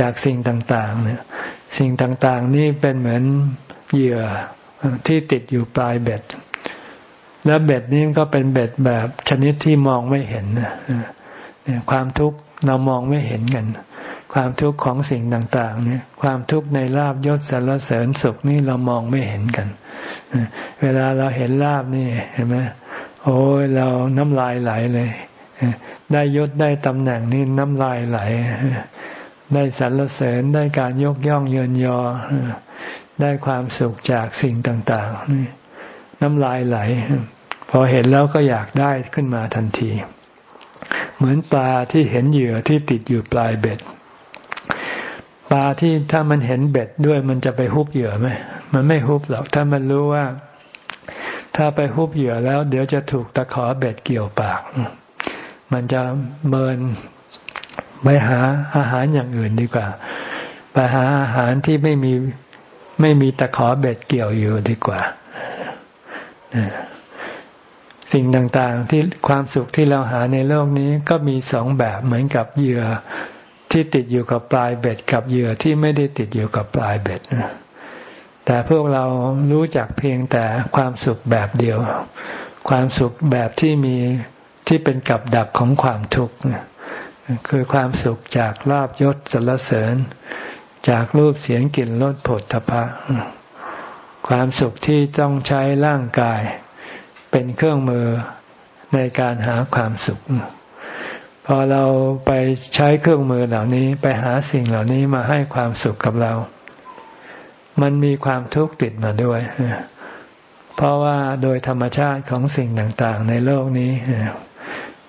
จากสิ่งต่าง ๆ เนี่ย สิ่งต่างๆ นี่เป็นเหมือนเหยื่อที่ติดอยู่ปลายเบ็ด แล้วเบ็ดนี้ก็เป็นเบ็ดแบบชนิดที่มองไม่เห็นนี่ความทุกข์เรามองไม่เห็นกัน ความทุกข์ของสิ่งต่างๆ เนี่ย ความทุกข์ในลาบยศสรรเสริญสุขนี่เรามองไม่เห็นกัน เวลาเราเห็นลาบนี่เห็นไหมโอ้ยเราน้ำลายไหลเลย ได้ยศได้ตำแหน่งนี่น้ำลายไหล ได้สรรเสริญได้การยกย่องเยินยอ ได้ความสุขจากสิ่งต่างๆนี่น้ำลายไหล พอเห็นแล้วก็อยากได้ขึ้นมาทันที เหมือนปลาที่เห็นเหยื่อที่ติดอยู่ปลายเบ็ด ลาที่ถ้ามันเห็นเบ็ดด้วยมันจะไปฮุบเหยื่อไหมมันไม่ฮุบหรอก ถ้ามันรู้ว่า ถ้าไปฮุบเหยื่อแล้ว เดี๋ยวจะถูกตะขอเบ็ดเกี่ยวปาก มันจะเมินไปหาอาหารอย่างอื่นดีกว่า ไปหาอาหารที่ไม่มีไม่มีตะขอเบ็ดเกี่ยวอยู่ดีกว่าสิ่งต่างๆที่ความสุขที่เราหาในโลกนี้ก็มีสองแบบเหมือนกับเหยื่อ ที่ติดอยู่กับปลายเบ็ดกับเหยื่อที่ไม่ได้ติดอยู่กับปลายเบ็ดแต่พวกเรารู้จักเพียงแต่ความสุขแบบเดียว ความสุขแบบที่มีที่เป็นกับดักของความทุกข์คือความสุขจากลาบยศสรรเสริญ จากรูปเสียงกลิ่นรสผลทพะ ความสุขที่ต้องใช้ร่างกาย เป็นเครื่องมือในการหาความสุข พอเราไปใช้เครื่องมือเหล่านี้ไปหาสิ่งเหล่านี้มาให้ความสุขกับเรา มันมีความทุกข์ติดมาด้วย เพราะว่าโดยธรรมชาติของสิ่งต่าง ๆ ในโลกนี้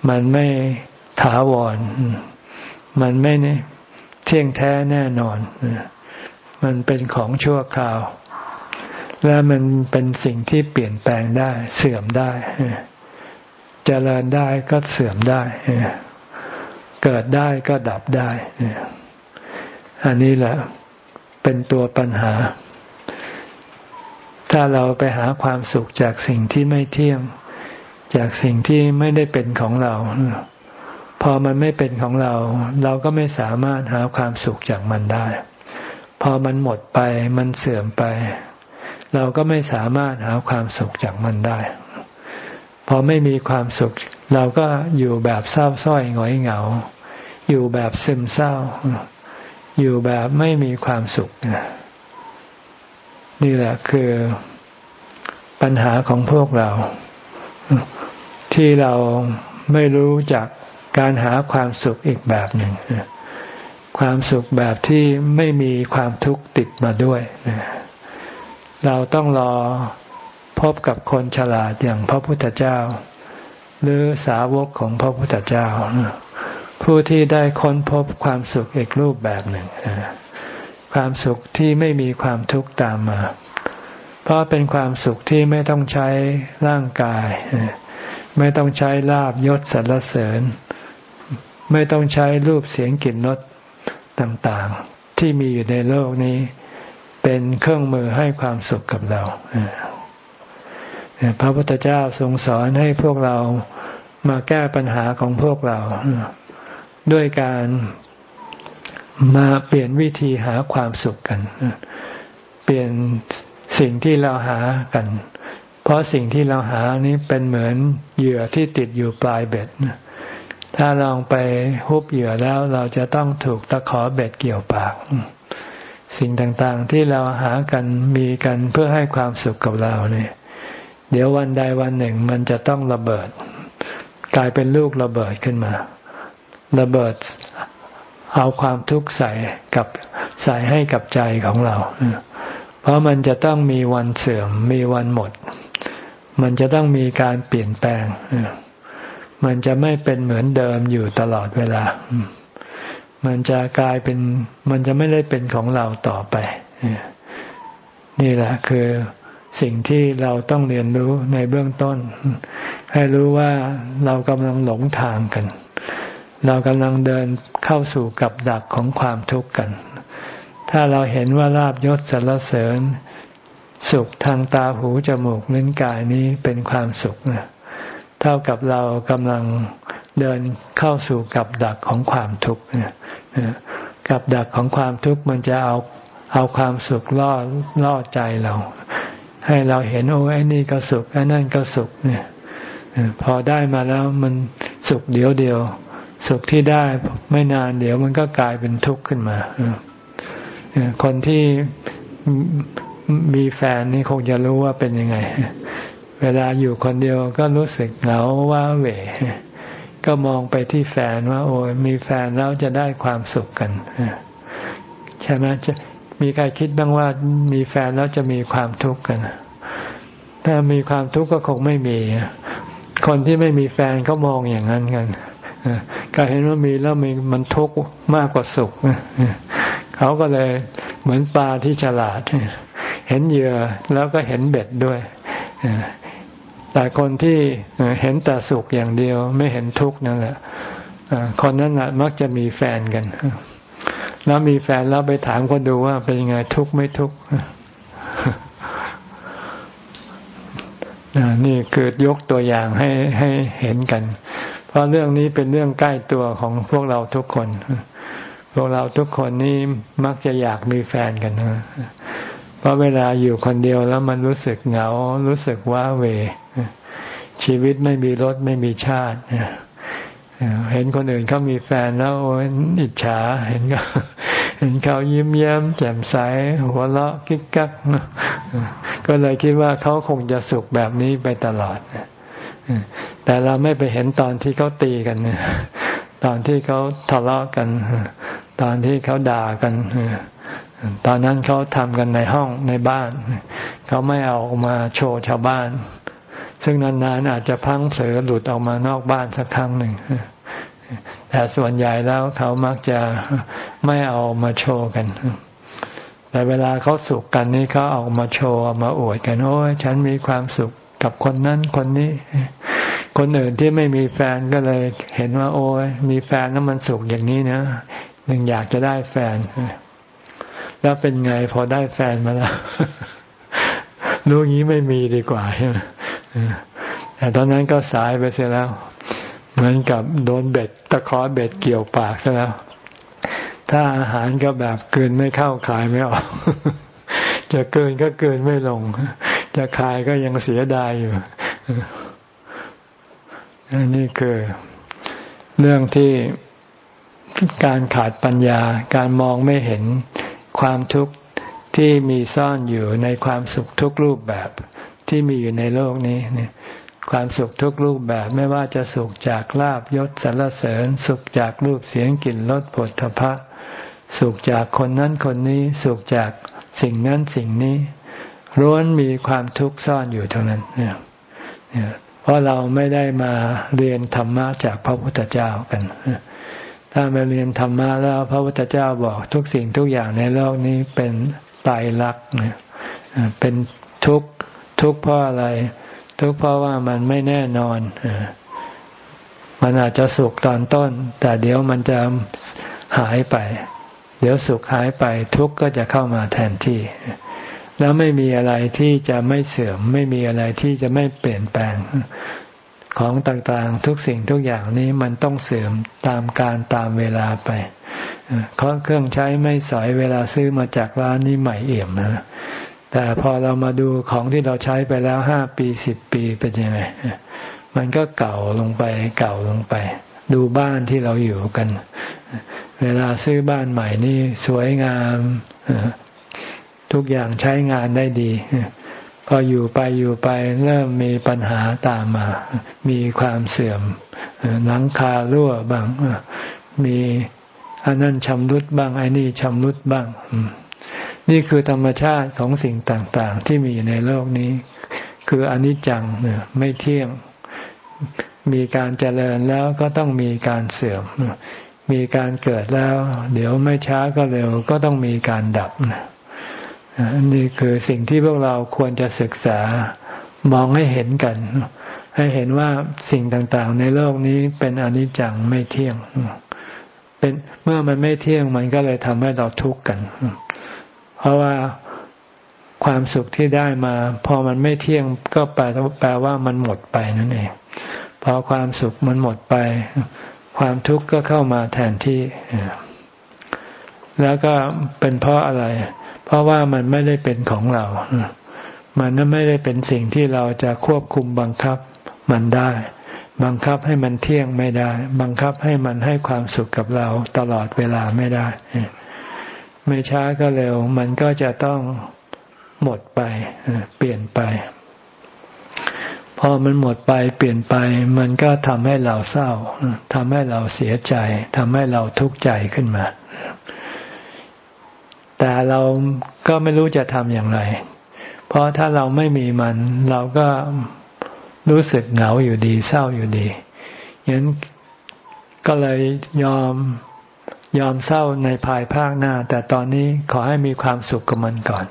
มันไม่ถาวร มันไม่เที่ยงแท้แน่นอน มันเป็นของชั่วคราว และมันเป็นสิ่งที่เปลี่ยนแปลงได้ เสื่อมได้เจริญได้ก็เสื่อมได้ เกิดได้ก็ดับได้อันนี้แหละเป็นตัวปัญหา ถ้าเราไปหาความสุขจากสิ่งที่ไม่เที่ยง จากสิ่งที่ไม่ได้เป็นของเรา พอมันไม่เป็นของเรา เราก็ไม่สามารถหาความสุขจากมันได้ พอมันหมดไปมันเสื่อมไป เราก็ไม่สามารถหาความสุขจากมันได้ พอไม่มีความสุข เราก็อยู่แบบเศร้าส้อยหงอยเหงา อยู่แบบซึมเศร้า อยู่แบบไม่มีความสุข นี่แหละคือปัญหาของพวกเรา ที่เราไม่รู้จักการหาความสุขอีกแบบหนึ่ง ความสุขแบบที่ไม่มีความทุกข์ติดมาด้วย เราต้องรอพบกับคนฉลาดอย่างพระพุทธเจ้า หรือสาวกของพระพุทธเจ้า ผู้ที่ได้ค้นพบความสุขอีกรูปแบบหนึ่ง ความสุขที่ไม่มีความทุกข์ตามมา เพราะเป็นความสุขที่ไม่ต้องใช้ร่างกาย ไม่ต้องใช้ลาบยศสรรเสริญ ไม่ต้องใช้รูปเสียงกลิ่นรสต่างๆ ที่มีอยู่ในโลกนี้ เป็นเครื่องมือให้ความสุขกับเราพระพุทธเจ้าทรงสอนให้พวกเรามาแก้ปัญหาของพวกเรา ด้วยการมาเปลี่ยนวิธีหาความสุขกัน เปลี่ยนสิ่งที่เราหากัน เพราะสิ่งที่เราหานี้เป็นเหมือนเหยื่อที่ติดอยู่ปลายเบ็ดถ้าลองไปฮุบเหยื่อแล้วเราจะต้องถูกตะขอเบ็ดเกี่ยวปาก สิ่งต่างๆที่เราหากันมีกันเพื่อให้ความสุขกับเราเนี่ย เดี๋ยววันใดวันหนึ่งมันจะต้องระเบิด กลายเป็นลูกระเบิดขึ้นมา ระเบิดเอาความทุกข์ใส่กับใส่ให้กับใจของเรา เพราะมันจะต้องมีวันเสื่อม มีวันหมด มันจะต้องมีการเปลี่ยนแปลง มันจะไม่เป็นเหมือนเดิมอยู่ตลอดเวลา มันจะกลายเป็น มันจะไม่ได้เป็นของเราต่อไป นี่แหละคือสิ่งที่เราต้องเรียนรู้ในเบื้องต้น ให้รู้ว่าเรากำลังหลงทางกัน เรากำลังเดินเข้าสู่กับดักของความทุกข์กัน ถ้าเราเห็นว่าลาบยศสรรเสริญ สุขทางตาหูจมูกลิ้นกายนี้เป็นความสุขนะเท่ากับเรากำลังเดินเข้าสู่กับดักของความทุกข์กับดักของความทุกข์มันจะเอาเอาความสุขล่อล่อใจเรา ให้เราเห็นโอ้ไอ้นี่ก็สุขไอ้นั่นก็สุขเนี่ยพอได้มาแล้วมันสุขเดียวเดียว สุขที่ได้ไม่นานเดี๋ยวมันก็กลายเป็นทุกข์ขึ้นมาคนที่มีแฟนนี่คงจะรู้ว่าเป็นยังไง เวลาอยู่คนเดียวก็รู้สึกเหงาว้าเหวก็มองไปที่แฟนว่า โอ้ยมีแฟนแล้วจะได้ความสุขกันใช่ไหมจะมีใครคิดบ้างว่ามีแฟนแล้วจะมีความทุกข์กัน ถ้ามีความทุกข์ก็คงไม่มี คนที่ไม่มีแฟนเขามองอย่างนั้นกัน ก็เห็นว่ามีแล้วมีมันทุกข์มากกว่าสุขเขาก็เลยเหมือนปลาที่ฉลาด เห็นเหยื่อแล้วก็เห็นเบ็ดด้วยแต่คนที่เห็นแต่สุขอย่างเดียว ไม่เห็นทุกข์นั่นแหละคนนั้นแหะมักจะมีแฟนกัน แล้วมีแฟนแล้วไปถามคนดูว่าเป็นยังไงทุกข์ไม่ทุกข์นี่คือยกตัวอย่างให้ให้เห็นกัน ราะเรื่องนี้เป็นเรื่องใกล้ตัวของพวกเราทุกคน พวกเราทุกคนนี่มักจะอยากมีแฟนกันนะเพราะเวลาอยู่คนเดียวแล้วมันรู้สึกเหงา รู้สึกว้าเว ชีวิตไม่มีรสไม่มีชาติ เห็นคนอื่นเขามีแฟนแล้วอิจฉา เห็นก็เห็นเขายิ้มแย้มแจ่มใส หัวเราะกิ๊กกัก ก็เลยคิดว่าเขาคงจะสุขแบบนี้ไปตลอด แต่เราไม่ไปเห็นตอนที่เขาตีกันเนี่ยตอนที่เขาทะเลาะกัน ตอนที่เขาด่ากันตอนนั้นเขาทำกันในห้องในบ้าน เขาไม่เอาออกมาโชว์ชาวบ้าน ซึ่งนานๆอาจจะพังเสือหลุดออกมานอกบ้านสักครั้งหนึ่งแต่ส่วนใหญ่แล้วเขามักจะไม่เอามาโชว์กัน แต่เวลาเขาสุขกันนี่เขาเอามาโชว์มาอวดกันโอ้ยฉันมีความสุข กับคนนั้นคนนี้ คนอื่นที่ไม่มีแฟนก็เลยเห็นว่า โอ้ยมีแฟนแล้วมันสุขอย่างนี้นะหนึ่งอยากจะได้แฟน แล้วเป็นไงพอได้แฟนมาแล้วรู้งี้ไม่มีดีกว่าใช่ไหมแต่ตอนนั้นก็สายไปเสียแล้ว เหมือนกับโดนเบ็ดตะขอเบ็ดเกี่ยวปากซะแล้ว ถ้าอาหารก็แบบเกินไม่เข้าขายไม่ออก จะเกินก็เกินไม่ลง จะขายก็ยังเสียดายอยู่นนี่คือเรื่องที่การขาดปัญญา การมองไม่เห็นความทุกข์ที่มีซ่อนอยู่ในความสุขทุกรูปแบบที่มีอยู่ในโลกนี้เนี่ยความสุขทุกรูปแบบไม่ว่าจะสุขจากลาบยศสรรเสริญ สุขจากรูปเสียงกลิ่นรสผลทพะ สุขจากคนนั้นคนนี้ สุขจากสิ่งนั้นสิ่งนี้ ร้วนมีความทุกข์ซ่อนอยู่ทั้งนั้นเนี่ยเพราะเราไม่ได้มาเรียนธรรมะจากพระพุทธเจ้ากัน ถ้ามาเรียนธรรมะแล้วพระพุทธเจ้าบอกทุกสิ่งทุกอย่างในโลกนี้เป็นตายรักเนี่ยเป็นทุกข์ทุกข์เพราะอะไร ทุกข์เพราะว่ามันไม่แน่นอนมันอาจจะสุขตอนต้น แต่เดี๋ยวมันจะหายไป เดี๋ยวสุขหายไป ทุกข์ก็จะเข้ามาแทนที่ แล้วไม่มีอะไรที่จะไม่เสื่อม ไม่มีอะไรที่จะไม่เปลี่ยนแปลงของต่างๆ ทุกสิ่งทุกอย่างนี้มันต้องเสื่อมตามการตามเวลาไปเครื่องใช้ไม่สอยเวลาซื้อมาจากร้านนี้ใหม่เอี่ยมนะแต่พอเรามาดูของที่เราใช้ไปแล้วห้าปีสิบปีเป็นยังไงมันก็เก่าลงไป เก่าลงไป ดูบ้านที่เราอยู่กัน เวลาซื้อบ้านใหม่นี่สวยงาม ทุกอย่างใช้งานได้ดี พออยู่ไปอยู่ไปเริ่มมีปัญหาตามมา มีความเสื่อมหลังคารั่วบ้างมีอันนั้นชำรุดบ้างไอ้นี่ชำรุดบ้าง นี่คือธรรมชาติของสิ่งต่างๆ ที่มีในโลกนี้ คืออนิจจังไม่เที่ยงมีการเจริญแล้วก็ต้องมีการเสื่อม มีการเกิดแล้ว เดี๋ยวไม่ช้าก็เร็วก็ต้องมีการดับนี่ นี่คือสิ่งที่พวกเราควรจะศึกษามองให้เห็นกัน ให้เห็นว่าสิ่งต่างๆ ในโลกนี้เป็นอนิจจังไม่เที่ยง เป็นเมื่อมันไม่เที่ยงมันก็เลยทำให้เราทุกข์กัน เพราะว่าความสุขที่ได้มา พอมันไม่เที่ยงก็แปลแปลว่ามันหมดไปนั่นเองพอความสุขมันหมดไป ความทุกข์ก็เข้ามาแทนที่ แล้วก็เป็นเพราะอะไร เพราะว่ามันไม่ได้เป็นของเรา มันไม่ได้เป็นสิ่งที่เราจะควบคุมบังคับมันได้ บังคับให้มันเที่ยงไม่ได้ บังคับให้มันให้ความสุขกับเราตลอดเวลาไม่ได้ ไม่ช้าก็เร็ว มันก็จะต้องหมดไป เปลี่ยนไป พอมันหมดไปเปลี่ยนไป มันก็ทำให้เราเศร้าทำให้เราเสียใจทำให้เราทุกข์ใจขึ้นมา แต่เราก็ไม่รู้จะทำอย่างไร เพราะถ้าเราไม่มีมัน เราก็รู้สึกเหงาอยู่ดี เศร้าอยู่ดียันก็เลยยอมยอมเศร้าในภายภาคหน้า แต่ตอนนี้ขอให้มีความสุขกับมันก่อน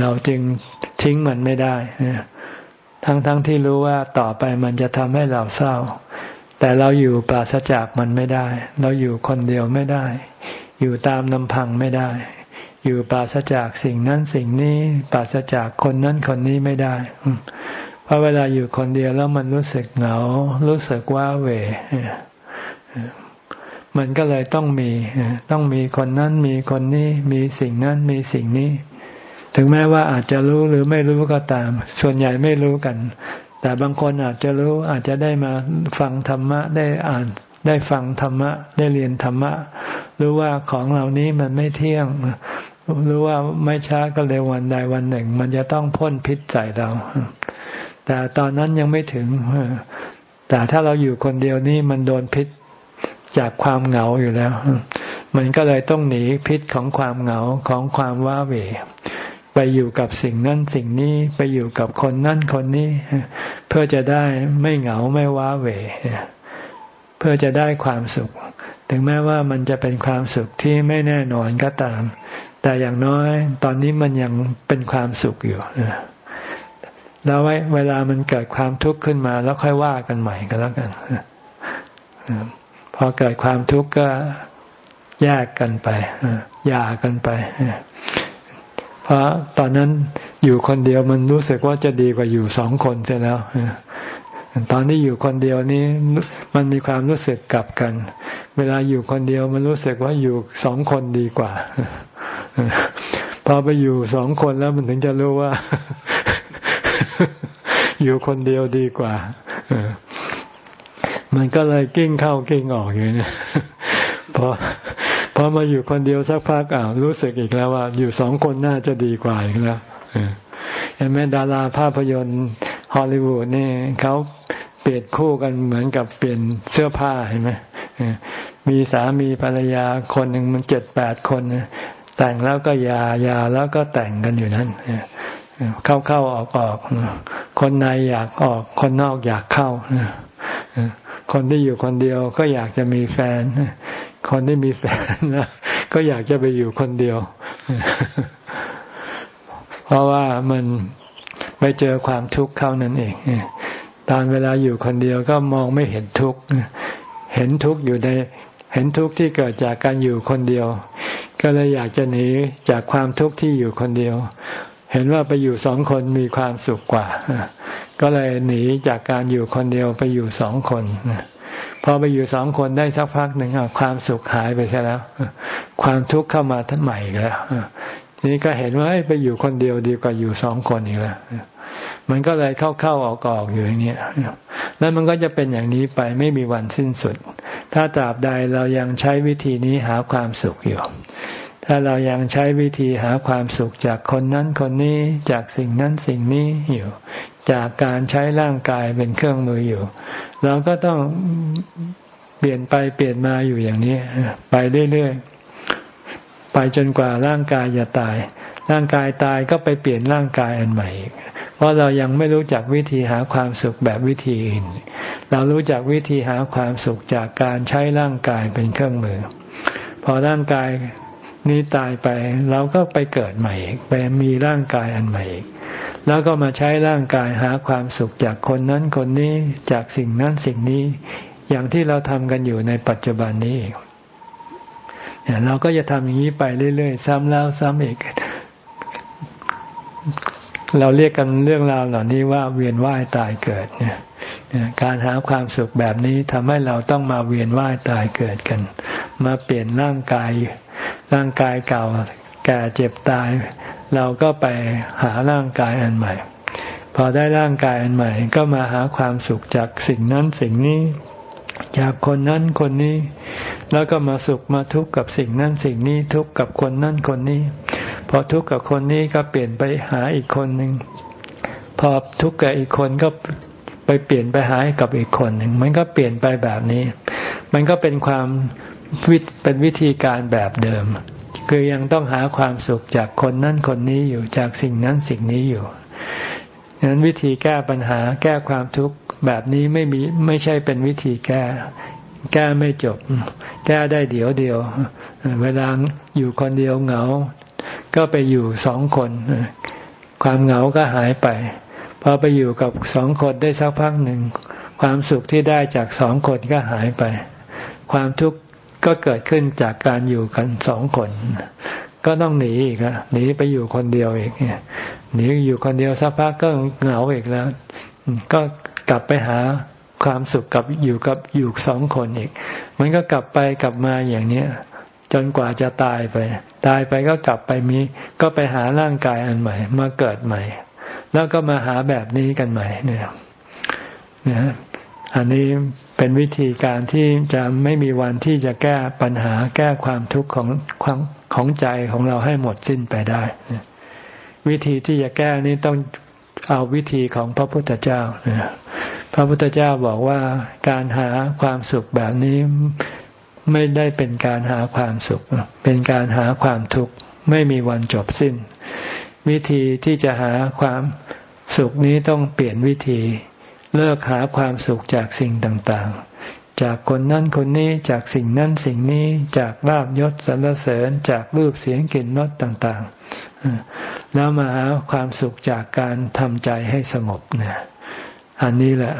เราจึงทิ้งมันไม่ได้ ทั้งๆทที่รู้ว่าต่อไปมันจะทำให้เราเศร้า แต่เราอยู่ปราศจากมันไม่ได้ เราอยู่คนเดียวไม่ได้ อยู่ตามลำพังไม่ได้ อยู่ปราศจากสิ่งนั้นสิ่งนี้ปราศจากคนนั้นคนนี้ไม่ได้ เพราะเวลาอยู่คนเดียวแล้วมันรู้สึกเหงา รู้สึกว่าเวมันก็เลยต้องมีต้องมีคนนั้นมีคนนี้มีสิ่งนั้นมีสิ่งนี้ ถึงแม้ว่าอาจจะรู้หรือไม่รู้ก็ตาม ส่วนใหญ่ไม่รู้กัน แต่บางคนอาจจะรู้อาจจะได้มาฟังธรรมะได้อ่าน ได้ฟังธรรมะ ได้เรียนธรรมะ รู้ว่าของเหล่านี้มันไม่เที่ยง รู้ว่าไม่ช้าก็เร็ววันใดวันหนึ่ง มันจะต้องพ่นพิษใส่เรา แต่ตอนนั้นยังไม่ถึง แต่ถ้าเราอยู่คนเดียวนี่มันโดนพิษจากความเหงาอยู่แล้ว มันก็เลยต้องหนีพิษของความเหงาของความว้าเหวไปอยู่กับสิ่งนั้นสิ่งนี้ไปอยู่กับคนนั่นคนนี้ เพื่อจะได้ไม่เหงาไม่ว้าเหว เพื่อจะได้ความสุข ถึงแม้ว่ามันจะเป็นความสุขที่ไม่แน่นอนก็ตาม แต่อย่างน้อยตอนนี้มันยังเป็นความสุขอยู่แล้วเวลามันเกิดความทุกข์ขึ้นมา แล้วค่อยว่ากันใหม่ก็แล้วกันพอเกิดความทุกข์ก็แยกกันไปหย่ากันไป เพราะตอนนั้นอยู่คนเดียวมันรู้สึกว่าจะดีกว่าอยู่สองคนเสียแล้ว ตอนที่อยู่คนเดียวนี้มันมีความรู้สึกกลับกัน เวลาอยู่คนเดียวมันรู้สึกว่าอยู่สองคนดีกว่า พอไปอยู่สองคนแล้วมันถึงจะรู้ว่า อยู่คนเดียวดีกว่ามันก็เลยกิ้งเข้ากิ้งออกอยู่เนี่ยพอพอมาอยู่คนเดียวสักพักอ้าวรู้สึกอีกแล้วว่า อยู่สองคนน่าจะดีกว่าอีกแล้วเห็นไหมดาราภาพยนตร์ ฮอลลีวูดนี่เขาเปลี่ยนคู่กันเหมือนกับเปลี่ยนเสื้อผ้าเห็นไหมมีสามีภรรยาคนหนึ่งมันเจ็ดแปดคนแต่งแล้วก็ยายาแล้วก็แต่งกันอยู่นั้นเข้าเข้าออกออกคนในอยากออกคนนอกอยากเข้าคนที่อยู่คนเดียวก็อยากจะมีแฟน คนที่มีแฟนนะก็อยากจะไปอยู่คนเดียว เพราะว่ามัน ไปเจอความทุกข์เข้านั่นเองตอนเวลาอยู่คนเดียวก็มองไม่เห็นทุกข์เห็นทุกข์อยู่ในเห็นทุกข์ที่เกิดจากการอยู่คนเดียว ก็เลยอยากจะหนีจากความทุกข์ที่อยู่คนเดียว เห็นว่าไปอยู่สองคนมีความสุขกว่า ก็เลยหนีจากการอยู่คนเดียวไปอยู่สองคนพอไปอยู่สองคนได้สักพักหนึ่งความสุขหายไปใช่แล้ว ความทุกข์เข้ามาทั้งใหม่แล้ว นี้ก็เห็นว่าไปอยู่คนเดียวดีกว่าอยู่สองคนอีกแล้วมันก็เลยเข้าเข้าออกออกอยู่อย่างนี้แล้วมันก็จะเป็นอย่างนี้ไปไม่มีวันสิ้นสุด ถ้าตราบใดเรายังใช้วิธีนี้หาความสุขอยู่ ถ้าเรายังใช้วิธีหาความสุขจากคนนั้นคนนี้จากสิ่งนั้นสิ่งนี้อยู่ จากการใช้ร่างกายเป็นเครื่องมืออยู่ เราก็ต้องเปลี่ยนไปเปลี่ยนมาอยู่อย่างนี้ ไปเรื่อยๆ ไปจนกว่าร่างกายจะตาย ร่างกายตายก็ไปเปลี่ยนร่างกายอันใหม่อีกเพราะเรายังไม่รู้จักวิธีหาความสุขแบบวิธีอื่น เรารู้จักวิธีหาความสุขจากการใช้ร่างกายเป็นเครื่องมือ พอร่างกายนี้ตายไปเราก็ไปเกิดใหม่อีกไปมีร่างกายอันใหม่อีกแล้วก็มาใช้ร่างกายหาความสุขจากคนนั้นคนนี้จากสิ่งนั้นสิ่งนี้ อย่างที่เราทำกันอยู่ในปัจจุบันนี้ เนี่ยเราก็จะทำอย่างนี้ไปเรื่อยๆ ซ้ำแล้วซ้ำอีก เราเรียกกันเรื่องราวเหล่านี้ว่าเวียนว่ายตายเกิดเนี่ยการหาความสุขแบบนี้ทำให้เราต้องมาเวียนว่ายตายเกิดกัน มาเปลี่ยนร่างกาย ร่างกายเก่า แก่เจ็บตาย เราก็ไปหาร่างกายอันใหม่ พอได้ร่างกายอันใหม่ ก็มาหาความสุขจากสิ่งนั้นสิ่งนี้ จากคนนั้นคนนี้ แล้วก็มาสุขมาทุกข์กับสิ่งนั้นสิ่งนี้ทุกข์กับคนนั้นคนนี้ พอทุกข์กับคนนี้ก็เปลี่ยนไปหาอีกคนหนึ่งพอทุกข์กับอีกคนก็ไปเปลี่ยนไปหากับอีกคนหนึ่งมันก็เปลี่ยนไปแบบนี้ มันก็เป็นความวิเป็นวิธีการแบบเดิม คือยังต้องหาความสุขจากคนนั้นคนนี้อยู่จากสิ่งนั้นสิ่งนี้อยู่ ดังนั้นวิธีแก้ปัญหาแก้ความทุกข์แบบนี้ไม่มีไม่ใช่เป็นวิธีแก้ แก้ไม่จบ แก้ได้เดี๋ยวเดียว เวลาอยู่คนเดียวเหงา ก็ไปอยู่สองคน ความเหงาก็หายไปพอไปอยู่กับสองคนได้สักพักหนึ่ง ความสุขที่ได้จากสองคนก็หายไป ความทุกข์ก็เกิดขึ้นจากการอยู่กันสองคน ก็ต้องหนีอีกอะหนีไปอยู่คนเดียวอีกหนี อยู่คนเดียวสักพักก็เหงาอีกแล้ว ก็กลับไปหาความสุขกับอยู่กับอยู่สองคนอีก มันก็กลับไปกลับมาอย่างเนี้ยจนกว่าจะตายไป ตายไปก็กลับไปมี ก็ไปหาร่างกายอันใหม่ มาเกิดใหม่ แล้วก็มาหาแบบนี้กันใหม่เนี่ยนะอันนี้เป็นวิธีการที่จะไม่มีวันที่จะแก้ปัญหาแก้ความทุกข์ของความของใจของเราให้หมดสิ้นไปได้ วิธีที่จะแก้นี้ต้องเอาวิธีของพระพุทธเจ้า พระพุทธเจ้าบอกว่าการหาความสุขแบบนี้ไม่ได้เป็นการหาความสุข เป็นการหาความทุกข์ไม่มีวันจบสิ้น วิธีที่จะหาความสุขนี้ต้องเปลี่ยนวิธี เลิกหาความสุขจากสิ่งต่างๆ จากคนนั้นคนนี้จากสิ่งนั้นสิ่งนี้จากลาบยศสรรเสริญจากรูปเสียงกลิ่นรสต่างๆ แล้วมาหาความสุขจากการทำใจให้สงบเนี่ยอันนี้แหละ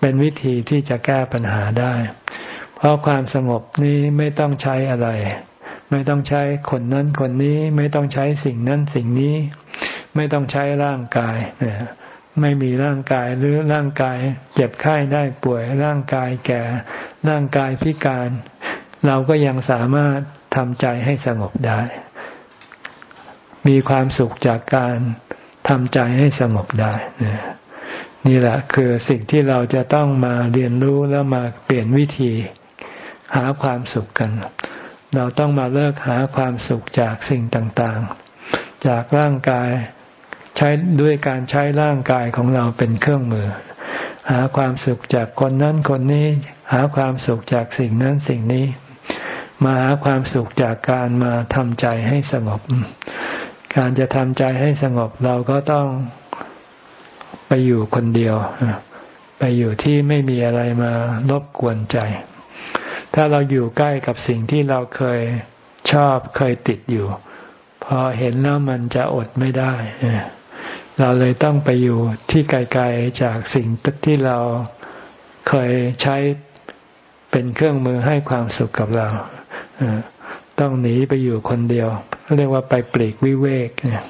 เป็นวิธีที่จะแก้ปัญหาได้ เพราะความสงบนี้ไม่ต้องใช้อะไร ไม่ต้องใช้คนนั้นคนนี้ ไม่ต้องใช้สิ่งนั้นสิ่งนี้ ไม่ต้องใช้ร่างกายเนี่ยไม่มีร่างกายหรือร่างกายเจ็บไข้ได้ป่วย ร่างกายแก่ ร่างกายพิการ เราก็ยังสามารถทำใจให้สงบได้ มีความสุขจากการทำใจให้สงบได้นี่แหละคือสิ่งที่เราจะต้องมาเรียนรู้แล้วมาเปลี่ยนวิธี หาความสุขกัน เราต้องมาเลิกหาความสุขจากสิ่งต่างๆ จากร่างกายใช้ด้วยการใช้ร่างกายของเราเป็นเครื่องมือ หาความสุขจากคนนั้นคนนี้ หาความสุขจากสิ่งนั้นสิ่งนี้ มาหาความสุขจากการมาทำใจให้สงบ การจะทำใจให้สงบเราก็ต้องไปอยู่คนเดียว ไปอยู่ที่ไม่มีอะไรมารบกวนใจ ถ้าเราอยู่ใกล้กับสิ่งที่เราเคยชอบเคยติดอยู่ พอเห็นแล้วมันจะอดไม่ได้ เราเลยต้องไปอยู่ที่ไกลๆจากสิ่งที่เราเคยใช้เป็นเครื่องมือให้ความสุขกับเรา ต้องหนีไปอยู่คนเดียวเรียกว่าไปปลีกวิเวกเนี่ย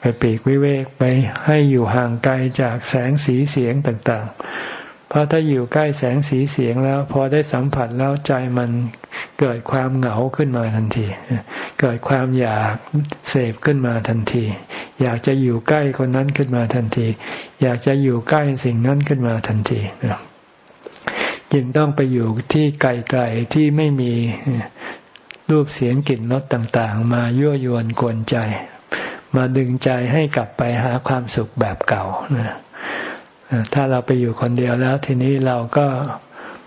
ไปปลีกวิเวกไปให้อยู่ห่างไกลจากแสงสีเสียงต่างๆ เพราะถ้าอยู่ใกล้แสงสีเสียงแล้ว พอได้สัมผัสแล้วใจมันเกิดความเหงาขึ้นมาทันที เกิดความอยากเสพขึ้นมาทันที อยากจะอยู่ใกล้คนนั้นขึ้นมาทันที อยากจะอยู่ใกล้สิ่งนั้นขึ้นมาทันทีจึงต้องไปอยู่ที่ไกลๆที่ไม่มี รูปเสียงกลิ่นรสต่างๆ มายั่วยวนกวนใจ มาดึงใจให้กลับไปหาความสุขแบบเก่านะถ้าเราไปอยู่คนเดียวแล้ว ทีนี้เราก็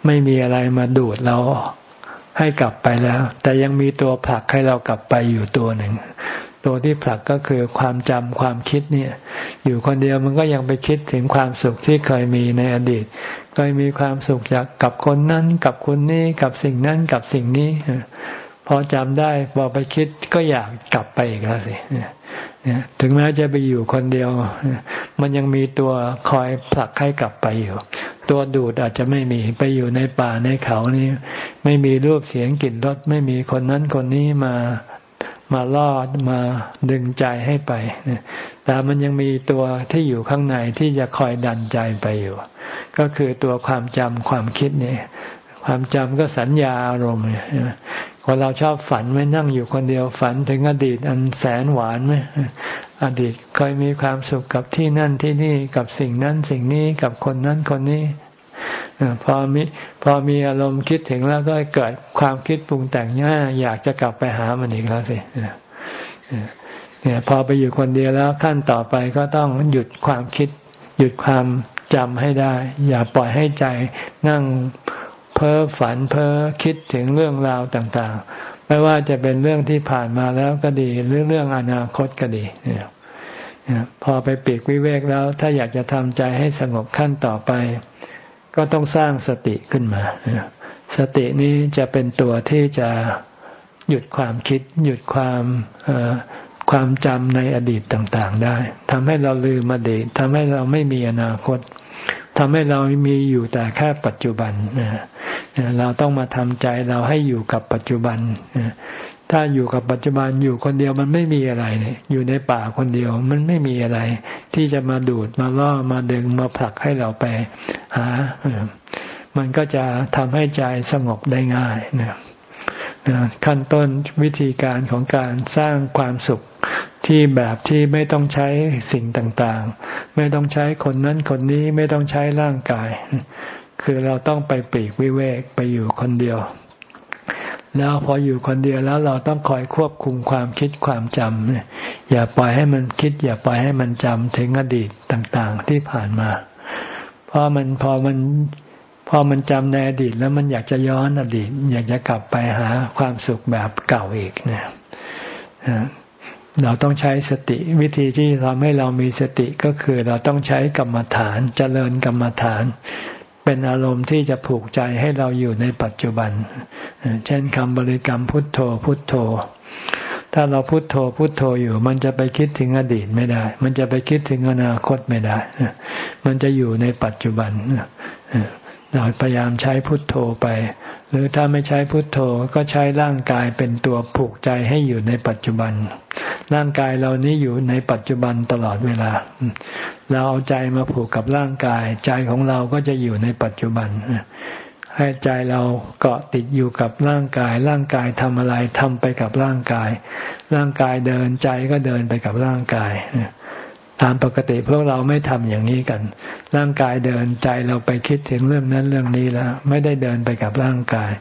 ไม่มีอะไรมาดูดเราให้กลับไปแล้ว แต่ยังมีตัวผลักให้เรากลับไปอยู่ตัวหนึ่ง ตัวที่ผลักก็คือความจำความคิดเนี่ย อยู่คนเดียวมันก็ยังไปคิดถึงความสุขที่เคยมีในอดีต เคยมีความสุขจากกับคนนั้น กับคนนี้ กับสิ่งนั้น กับสิ่งนี้ อจำได้พอไปคิดก็อยากกลับไปอีกแล้วสิถึงแม้จะไปอยู่คนเดียว มันยังมีตัวคอยผลักให้กลับไปอยู่ ตัวดูดอาจจะไม่มีไปอยู่ในป่าในเขานี่ ไม่มีรูปเสียงกลิ่นรสไม่มีคนนั้นคนนี้มามาล่อมาดึงใจให้ไปแต่มันยังมีตัวที่อยู่ข้างในที่จะคอยดันใจไปอยู่ ก็คือตัวความจำความคิดนี่ความจำก็สัญญาอารมณ์ คนเราชอบฝันไหมนั่งอยู่คนเดียวฝันถึงอดีตอันแสนหวานไหมอดีตเคยมีความสุขกับที่นั่นที่นี่กับสิ่งนั้นสิ่งนี้กับคนนั้นคนนี้พอมีพอมีอารมณ์คิดถึงแล้วก็เกิดความคิดปรุงแต่งง่าอยากจะกลับไปหามันอีกแล้วสิเนี่ยพอไปอยู่คนเดียวแล้วขั้นต่อไปก็ต้องหยุดความคิด หยุดความจำให้ได้ อย่าปล่อยให้ใจนั่ง พ้อฝันเพ้อคิดถึงเรื่องราวต่างๆ ไม่ว่าจะเป็นเรื่องที่ผ่านมาแล้วก็ดี หรือเรื่องอนาคตก็ดีเนี่ยพอไปปีกวิเวกแล้ว ถ้าอยากจะทำใจให้สงบขั้นต่อไป ก็ต้องสร้างสติขึ้นมา สตินี้จะเป็นตัวที่จะหยุดความคิด หยุดความความจำในอดีตต่างๆ ได้ทำให้เราลืมอดีตทำให้เราไม่มีอนาคต ทำให้เรามีอยู่แต่แค่ปัจจุบันเราต้องมาทำใจเราให้อยู่กับปัจจุบันถ้าอยู่กับปัจจุบันอยู่คนเดียวมันไม่มีอะไรเนี่ยอยู่ในป่าคนเดียวมันไม่มีอะไร ที่จะมาดูดมาล่อมาดึงมาผลักให้เราไปหามันก็จะทำให้ใจสงบได้ง่ายนะขั้นต้นวิธีการของการสร้างความสุข ที่แบบที่ไม่ต้องใช้สิ่งต่างๆ ไม่ต้องใช้คนนั้นคนนี้ไม่ต้องใช้ร่างกาย คือเราต้องไปปีกวิเวกไปอยู่คนเดียว แล้วพออยู่คนเดียวแล้วเราต้องคอยควบคุมความคิดความจำอย่าปล่อยให้มันคิด อย่าปล่อยให้มันจำถึงอดีตต่างๆ ที่ผ่านมา เพราะมันพอมันพอมันจำในอดีตแล้วมันอยากจะย้อนอดีต อยากจะกลับไปหาความสุขแบบเก่าอีกเนี่ย เราต้องใช้สติวิธีที่ทำให้เรามีสติก็คือเราต้องใช้กรรมฐานเจริญกรรมฐาน เป็นอารมณ์ที่จะผูกใจให้เราอยู่ในปัจจุบัน เช่นคำบริกรรมพุทโธพุทโธ ถ้าเราพุทโธพุทโธอยู่ มันจะไปคิดถึงอดีตไม่ได้ มันจะไปคิดถึงอนาคตไม่ได้ มันจะอยู่ในปัจจุบันเราพยายามใช้พุทโธไป หรือถ้าไม่ใช้พุทโธก็ใช้ร่างกายเป็นตัวผูกใจให้อยู่ในปัจจุบัน ร่างกายเรานี้อยู่ในปัจจุบันตลอดเวลา เราเอาใจมาผูกกับร่างกาย ใจของเราก็จะอยู่ในปัจจุบันให้ใจเราเกาะติดอยู่กับร่างกาย ร่างกายทำอะไรทำไปกับร่างกาย ร่างกายเดินใจก็เดินไปกับร่างกาย ตามปกติพวกเราไม่ทำอย่างนี้กัน ร่างกายเดินใจเราไปคิดถึงเรื่องนั้นเรื่องนี้แล้ว ไม่ได้เดินไปกับร่างกาย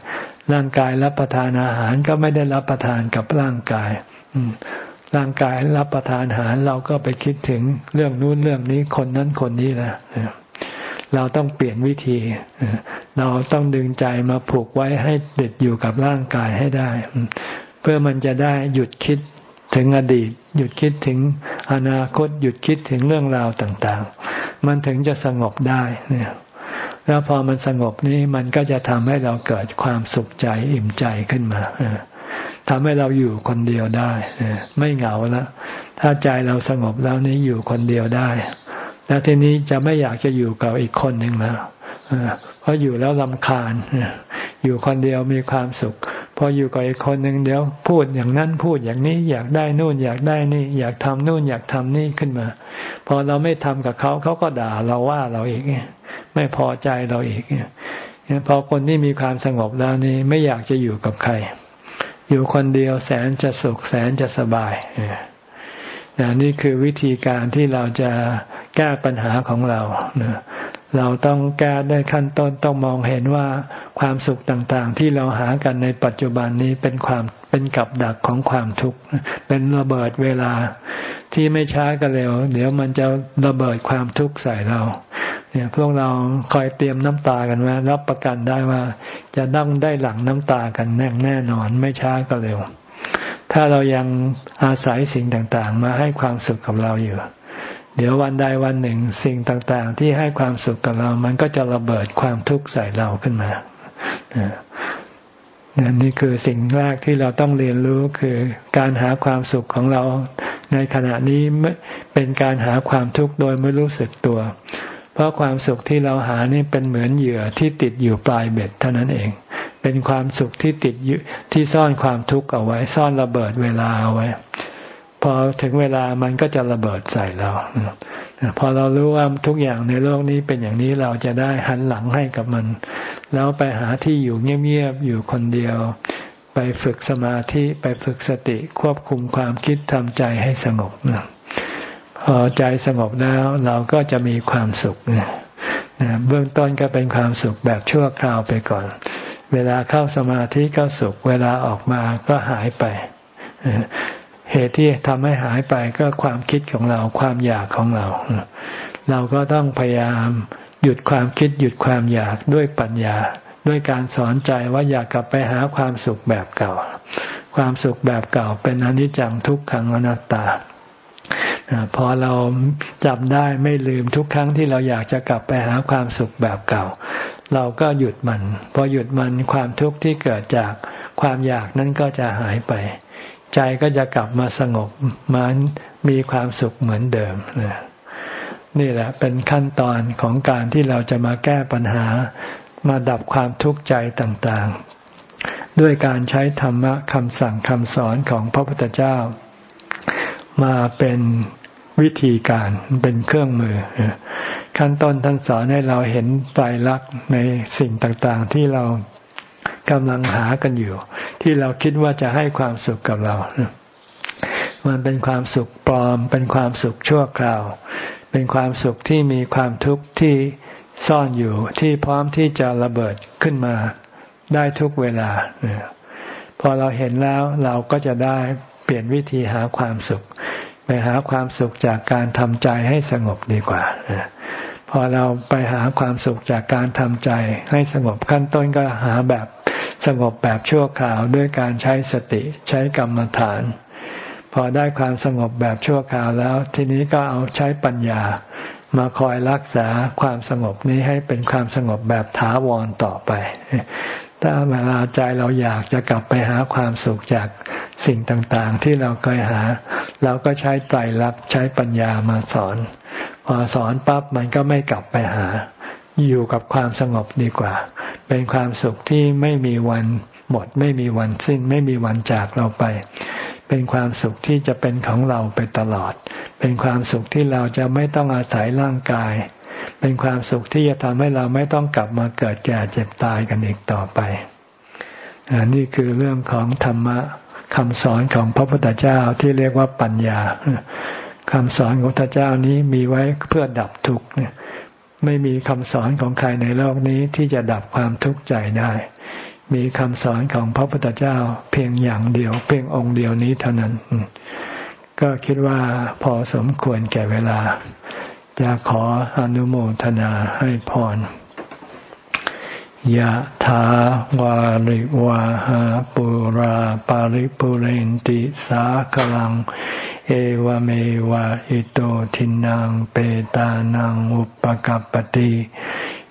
ร่างกายรับประทานอาหารก็ไม่ได้รับประทานกับร่างกายร่างกายรับประทานอาหารเราก็ไปคิดถึงเรื่องนู้นเรื่องนี้คนนั้นคนนี้แหละเราต้องเปลี่ยนวิธี เราต้องดึงใจมาผูกไว้ให้ติดอยู่กับร่างกายให้ได้ เพื่อมันจะได้หยุดคิด ถึงอดีต หยุดคิดถึงอนาคต หยุดคิดถึงเรื่องราวต่างๆ มันถึงจะสงบได้เนี่ยแล้วพอมันสงบนี้มันก็จะทำให้เราเกิดความสุขใจอิ่มใจขึ้นมาทำให้เราอยู่คนเดียวได้ไม่เหงาแล้วถ้าใจเราสงบแล้วนี้อยู่คนเดียวได้ แล้วทีนี้จะไม่อยากจะอยู่กับอีกคนหนึ่งแล้วเพราะอยู่แล้วลำคาญอยู่คนเดียวมีความสุข พออยู่กับอีกคนหนึ่งเดี๋ยวพูดอย่างนั้นพูดอย่างนี้ อยากได้นู่นอยากได้นี่ อยากทำนู่นอยากทำนี่ขึ้นมา พอเราไม่ทำกับเขาเขาก็ด่าเราว่าเราอีกไม่พอใจเราอีกพอคนที่มีความสงบแล้วนี่ไม่อยากจะอยู่กับใคร อยู่คนเดียวแสนจะสุขแสนจะสบายนี่คือวิธีการที่เราจะแก้ปัญหาของเรา เราต้องแก้ด้ขั้นต้นต้องมองเห็นว่าความสุขต่างๆ ที่เราหากันในปัจจุบันนี้เป็นความเป็นกับดักของความทุกข์เป็นระเบิดเวลาที่ไม่ช้าก็เร็ว เดี๋ยวมันจะระเบิดความทุกข์ใส่เรา เนี่ยพวกเราคอยเตรียมน้ำตากันไว้รับประกันได้ว่า จะต้องได้หลังน้ำตากันแน่แน่นอนไม่ช้าก็เร็ว ถ้าเรายังอาศัยสิ่งต่างๆ มาให้ความสุขกับเราอยู่ เดี๋ยววันใดวันหนึ่งสิ่งต่างๆ ที่ให้ความสุขกับเรา มันก็จะระเบิดความทุกข์ใส่เราขึ้นมานี่คือสิ่งแรกที่เราต้องเรียนรู้คือการหาความสุขของเรา ในขณะนี้เป็นการหาความทุกข์โดยไม่รู้สึกตัว เพราะความสุขที่เราหานี่เป็นเหมือนเหยื่อที่ติดอยู่ปลายเบ็ดเท่านั้นเอง เป็นความสุขที่ติดอยู่ที่ซ่อนความทุกข์เอาไว้ ซ่อนระเบิดเวลาเอาไว้ พอถึงเวลามันก็จะระเบิดใส่เราพอเรารู้ว่าทุกอย่างในโลกนี้เป็นอย่างนี้เราจะได้หันหลังให้กับมัน แล้วไปหาที่อยู่เงียบๆอยู่คนเดียว ไปฝึกสมาธิไปฝึกสติควบคุมความคิดทำใจให้สงบพอใจสงบแล้วเราก็จะมีความสุขเบื้องต้นก็เป็นความสุขแบบชั่วคราวไปก่อน เวลาเข้าสมาธิก็สุข เวลาออกมาก็หายไป เหตุที่ทำให้หายไปก็ความคิดของเราความอยากของเรา เราก็ต้องพยายามหยุดความคิดหยุดความอยากด้วยปัญญา ด้วยการสอนใจว่าอยากกลับไปหาความสุขแบบเก่า ความสุขแบบเก่าเป็นอนิจจังทุกขังอนัตตาพอเราจำได้ไม่ลืมทุกครั้งที่เราอยากจะกลับไปหาความสุขแบบเก่า เราก็หยุดมัน พอหยุดมันความทุกข์ที่เกิดจากความอยากนั้นก็จะหายไป ใจก็จะกลับมาสงบมามีความสุขเหมือนเดิมนี่แหละเป็นขั้นตอนของการที่เราจะมาแก้ปัญหามาดับความทุกข์ใจต่างๆ ด้วยการใช้ธรรมะคำสั่งคำสอนของพระพุทธเจ้า มาเป็นวิธีการเป็นเครื่องมือ ขั้นต้นท่านสอนให้เราเห็นไตรลักษณ์ในสิ่งต่างๆ ที่เรา กำลังหากันอยู่ ที่เราคิดว่าจะให้ความสุขกับเรา มันเป็นความสุขปลอม เป็นความสุขชั่วคราว เป็นความสุขที่มีความทุกข์ที่ซ่อนอยู่ที่พร้อมที่จะระเบิดขึ้นมาได้ทุกเวลา พอเราเห็นแล้วเราก็จะได้เปลี่ยนวิธีหาความสุข ไปหาความสุขจากการทำใจให้สงบดีกว่า พอเราไปหาความสุขจากการทำใจ ให้สงบขั้นต้นก็หาแบบสงบแบบชั่วคราวด้วยการใช้สติใช้กรรมฐาน พอได้ความสงบแบบชั่วคราวแล้ว ทีนี้ก็เอาใช้ปัญญา มาคอยรักษาความสงบนี้ให้เป็นความสงบแบบถาวรต่อไป ถ้าเวลาใจเราอยากจะกลับไปหาความสุขจากสิ่งต่างๆ ที่เราเคยหา เราก็ใช้ไตรลักษณ์ใช้ปัญญามาสอน พอสอนปั๊บมันก็ไม่กลับไปหา อยู่กับความสงบดีกว่า เป็นความสุขที่ไม่มีวันหมด ไม่มีวันสิ้น ไม่มีวันจากเราไป เป็นความสุขที่จะเป็นของเราไปตลอด เป็นความสุขที่เราจะไม่ต้องอาศัยร่างกาย เป็นความสุขที่จะทำให้เราไม่ต้องกลับมาเกิดแก่เจ็บตายกันอีกต่อไปอนี่คือเรื่องของธรรมะคำสอนของพระพุทธเจ้าที่เรียกว่าปัญญา คำสอนของพระเจ้านี้มีไว้เพื่อดับทุกข์ไม่มีคำสอนของใครในโลกนี้ที่จะดับความทุกข์ใจได้ มีคำสอนของพระพุทธเจ้าเพียงอย่างเดียว เพียงองค์เดียวนี้เท่านั้น ก็คิดว่าพอสมควรแก่เวลา จะขออนุโมทนาให้พรยะถาวาริวาหาปุราปาริปุเรนติสาคลัง เอวเมวะอิโตทินังเปตานังอุปกัปติ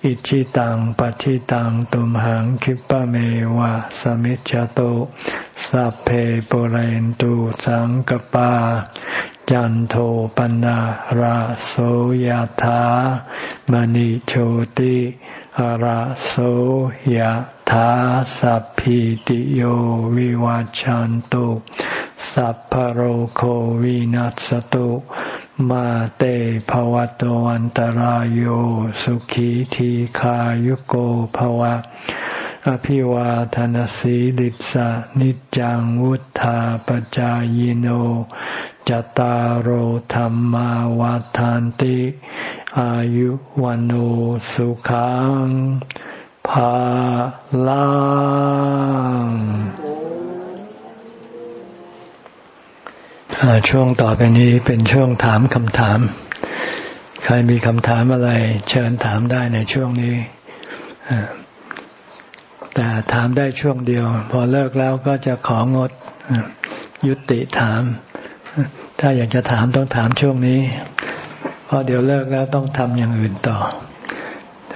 อิชิตังปฏิตังตุมหังคิปะเมวะสมิจจโตสัพเพปเรนตุสังกปา จันโทปนะราโสยธามณิโชติราโสยธาสัพพิติโยวิวัจจันตุ สัพพโรโควินัสตุมาเตภวะตวันตารโยสุขีทีขายุโกภวะ อภิวาทนสีลิสานิจังวุธาปจายโนจตารโหธรรมาวาทานติ อายุวันโอสุขังภาลัง ช่วงต่อไปนี้เป็นช่วงถามคำถาม ใครมีคำถามอะไร เชิญถามได้ในช่วงนี้ แต่ถามได้ช่วงเดียว พอเลิกแล้วก็จะของดยุติถาม ถ้าอยากจะถามต้องถามช่วงนี้ เพราะเดี๋ยวเลิกแล้วต้องทำอย่างอื่นต่อ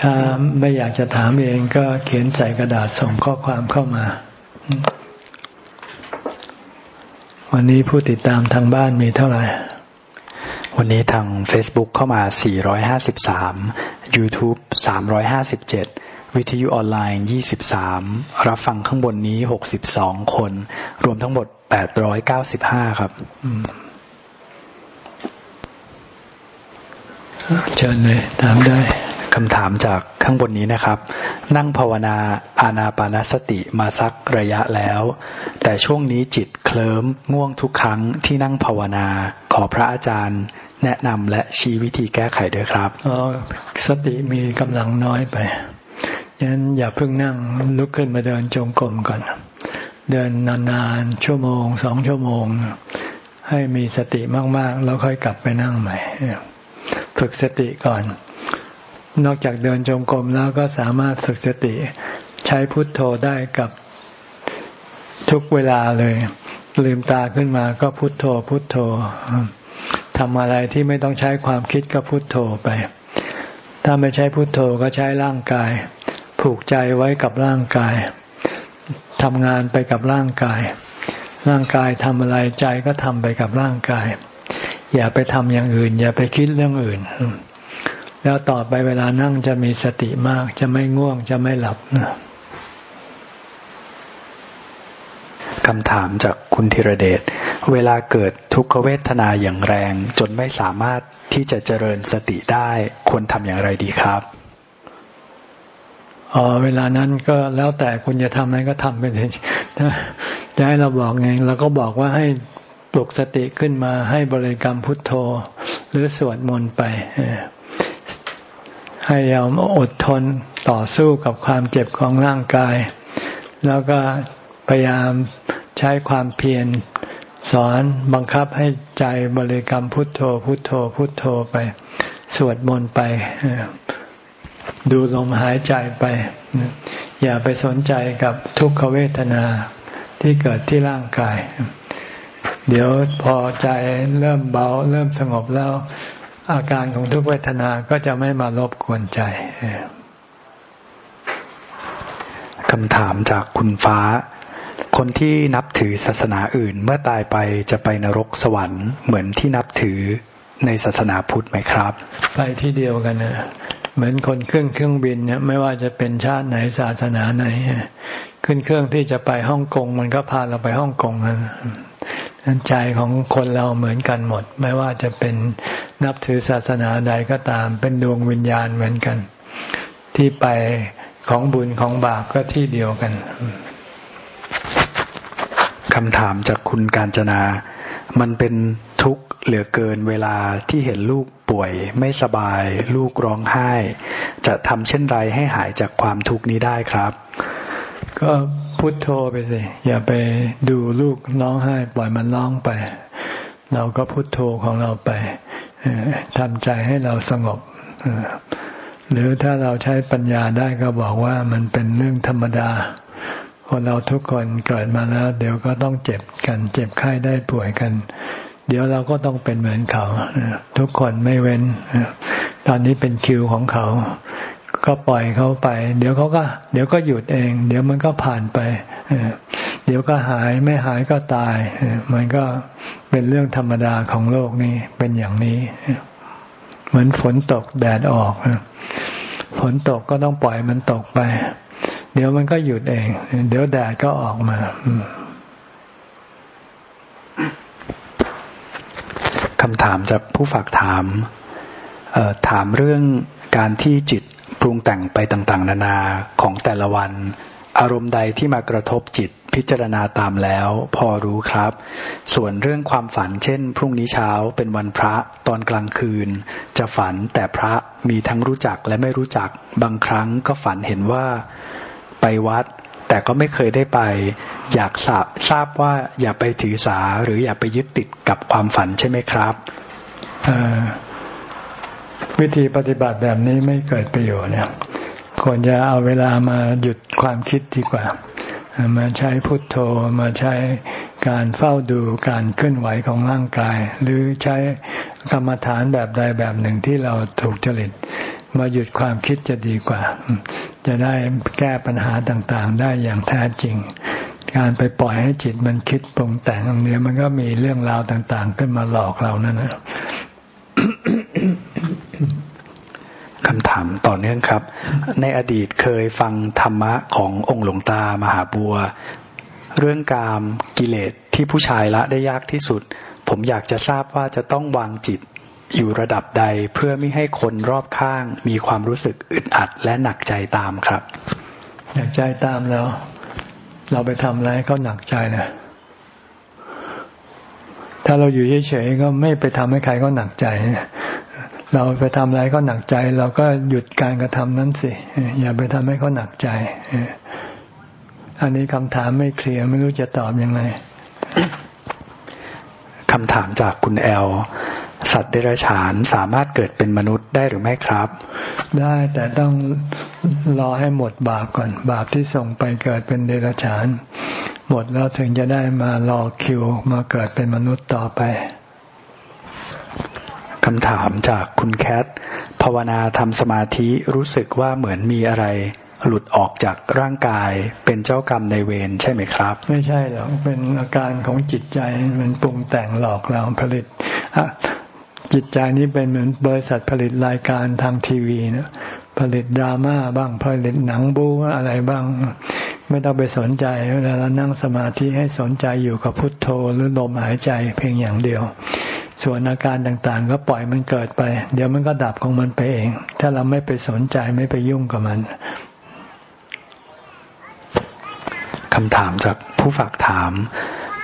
ถ้าไม่อยากจะถามเองก็เขียนใส่กระดาษส่งข้อความเข้ามา วันนี้ผู้ติดตามทางบ้านมีเท่าไหร่ วันนี้ทาง Facebook เข้ามา 453 YouTube 357 วิทยุออนไลน์ 23 รับฟังข้างบนนี้ 62 คน รวมทั้งหมดแปดร้อยเก้าสิบห้าครับ เชิญเลยถามได้คำถามจากข้างบนนี้นะครับ นั่งภาวนาอานาปานสติมาสักระยะแล้ว แต่ช่วงนี้จิตเคลิ้มง่วงทุกครั้งที่นั่งภาวนาขอพระอาจารย์ แนะนำและชี้วิธีแก้ไขด้วยครับออสติมีกำลังน้อยไปยั้นอย่าเพิ่งนั่งลุกขึ้นมาเดินจงกรมก่อน เดินนานๆ ชั่วโมงสองชั่วโมง ให้มีสติมากๆ แล้วค่อยกลับไปนั่งใหม่ ฝึกสติก่อน นอกจากเดินจงกรมแล้วก็สามารถฝึกสติ ใช้พุทโธได้กับทุกเวลาเลย ลืมตาขึ้นมาก็พุทโธ พุทโธทำอะไรที่ไม่ต้องใช้ความคิดก็พุทโธไป ถ้าไม่ใช้พุทโธก็ใช้ร่างกาย ผูกใจไว้กับร่างกายทำงานไปกับร่างกาย ร่างกายทำอะไรใจก็ทำไปกับร่างกาย อย่าไปทำอย่างอื่น อย่าไปคิดเรื่องอื่น แล้วต่อไปเวลานั่งจะมีสติมาก จะไม่ง่วงจะไม่หลับนะคำถามจากคุณธีรเดช เวลาเกิดทุกขเวทนาอย่างแรง จนไม่สามารถที่จะเจริญสติได้ควรทำอย่างไรดีครับอ๋อเวลานั้นก็แล้วแต่คุณจะทำอะไรก็ทำไปเลยจะให้เราบอกไงเราก็บอกว่าให้ ปลุกสติขึ้นมาให้บริกรรมพุทโธ หรือสวดมนต์ไป ให้ยอมอดทนต่อสู้กับความเจ็บของร่างกาย แล้วก็พยายามใช้ความเพียรสอนบังคับให้ใจบริกรรมพุทโธ พุทโธ พุทโธไป สวดมนต์ไป ดูลมหายใจไป อย่าไปสนใจกับทุกขเวทนาที่เกิดที่ร่างกาย เดี๋ยวพอใจเริ่มเบา เริ่มสงบแล้ว อาการของทุกเวทนาก็จะไม่มารบกวนใจคำถามจากคุณฟ้า คนที่นับถือศาสนาอื่น เมื่อตายไปจะไปนรกสวรรค์เหมือนที่นับถือในศาสนาพุทธไหมครับ ไปที่เดียวกันนะเหมือนคนขึ้นเครื่องบินเนี่ยไม่ว่าจะเป็นชาติไหนศาสนาไหน ขึ้นเครื่องที่จะไปฮ่องกง มันก็พาเราไปฮ่องกงนั้ นใจของคนเราเหมือนกันหมด ไม่ว่าจะเป็นนับถือศาสนาใดก็ตาม เป็นดวงวิญญาณเหมือนกัน ที่ไปของบุญของบาปก็ที่เดียวกันคำถามจากคุณการจนา มันเป็นทุกข์เหลือเกินเวลาที่เห็นลูกป่วยไม่สบาย ลูกร้องไห้ จะทำเช่นไรให้หายจากความทุกข์นี้ได้ครับ ก็พุโทโธไปสิอย่าไปดูลูกร้องไห้ ปล่อยมันร้องไป เราก็พุโทโธของเราไปทำใจให้เราสงบหรือถ้าเราใช้ปัญญาได้ก็บอกว่ามันเป็นเรื่องธรรมดา คนเราทุกคนเกิดมาแล้ว เดี๋ยวก็ต้องเจ็บกัน เจ็บไข้ได้ป่วยกัน เดี๋ยวเราก็ต้องเป็นเหมือนเขา ทุกคนไม่เว้น ตอนนี้เป็นคิวของเขา ก็ปล่อยเขาไป เดี๋ยวเขาก็ เดี๋ยวก็หยุดเอง เดี๋ยวมันก็ผ่านไปเดี๋ยวก็หายไม่หายก็ตายมันก็เป็นเรื่องธรรมดาของโลกนี้เป็นอย่างนี้เหมือนฝนตกแดดออกฝนตกก็ต้องปล่อยมันตกไป เดี๋ยวมันก็หยุดเอง เดี๋ยวแดดก็ออกมาคำถามจากผู้ฝากถามถามเรื่องการที่จิต รุงแต่งไปต่างๆ นานาของแต่ละวัน อารมณ์ใดที่มากระทบจิตพิจารณาตามแล้ว พอรู้ครับ ส่วนเรื่องความฝันเช่น พรุ่งนี้เช้าเป็นวันพระตอนกลางคืน จะฝันแต่พระมีทั้งรู้จักและไม่รู้จักบางครั้งก็ฝันเห็นว่าไปวัดแต่ก็ไม่เคยได้ไป อยากทราบทราบว่าอย่าไปถือสาหรืออย่าไปยึดติดกับความฝันใช่ไหมครับ วิธีปฏิบัติแบบนี้ไม่เกิดประโยชน์เนี่ยควรจะเอาเวลามาหยุดความคิดดีกว่า มาใช้พุทโธมาใช้การเฝ้าดูการเคลื่อนไหวของร่างกาย หรือใช้กรรมฐานแบบใดแบบหนึ่งที่เราถูกจริต มาหยุดความคิดจะดีกว่า จะได้แก้ปัญหาต่างๆ ได้อย่างแท้จริง การไปปล่อยให้จิตมันคิดปรุงแต่งตรงนี้มันก็มีเรื่องราวต่างๆ ขึ้นมาหลอกเรานั่นนะ คำถามต่อเนื่องครับ ในอดีตเคยฟังธรรมะขององค์หลวงตามหาบัว เรื่องกามกิเลสที่ผู้ชายละได้ยากที่สุด ผมอยากจะทราบว่าจะต้องวางจิตอยู่ระดับใดเพื่อไม่ให้คนรอบข้าง มีความรู้สึกอึดอัดและหนักใจตามครับ หนักใจตามแล้ว เราไปทำอะไรก็หนักใจนะถ้าเราอยู่เฉยๆก็ไม่ไปทำให้ใครก็หนักใจ เราไปทำอะไรก็หนักใจ เราก็หยุดการกระทำนั้นสิ อย่าไปทำให้เขาหนักใจ อันนี้คำถามไม่เคลียร์ไม่รู้จะตอบยังไงคำถามจากคุณแอล สัตว์เดรัจฉานสามารถเกิดเป็นมนุษย์ได้หรือไม่ครับ ได้แต่ต้องรอให้หมดบาปก่อน บาปที่ส่งไปเกิดเป็นเดรัจฉาน หมดแล้วถึงจะได้มารอคิวมาเกิดเป็นมนุษย์ต่อไป คำถามจากคุณแคทภาวนาทำสมาธิรู้สึกว่าเหมือนมีอะไร หลุดออกจากร่างกาย เป็นเจ้ากรรมในเวรใช่ไหมครับ ไม่ใช่หรอกเป็นอาการของจิตใจมันปรุงแต่งหลอกเราผลิตจิตใจนี้เป็นเหมือนบริษัทผลิตรายการทางทีวีนะผลิตดราม่าบ้างผลิตหนังบูอะไรบ้าง ไม่ต้องไปสนใจเวลาเรานั่งสมาธิให้สนใจอยู่กับพุทโธหรือลมหายใจเพียงอย่างเดียว ส่วนอาการต่างๆ ก็ปล่อยมันเกิดไป เดี๋ยวมันก็ดับของมันไปเอง ถ้าเราไม่ไปสนใจไม่ไปยุ่งกับมันคำถามจากผู้ฝากถาม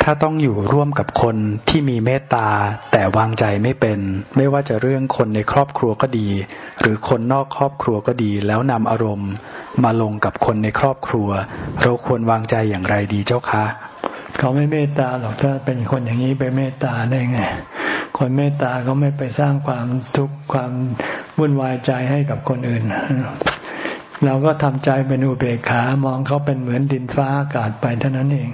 ถ้าต้องอยู่ร่วมกับคนที่มีเมตตาแต่วางใจไม่เป็น ไม่ว่าจะเรื่องคนในครอบครัวก็ดี หรือคนนอกครอบครัวก็ดี แล้วนำอารมณ์มาลงกับคนในครอบครัว เราควรวางใจอย่างไรดีเจ้าคะเขาไม่เมตตาหรอกถ้าเป็นคนอย่างนี้ไปเมตตาได้ไง คนเมตตาก็ไม่ไปสร้างความทุกข์ความวุ่นวายใจให้กับคนอื่น เราก็ทำใจเป็นอุเบกขามองเขาเป็นเหมือนดินฟ้าอากาศไปเท่านั้นเอง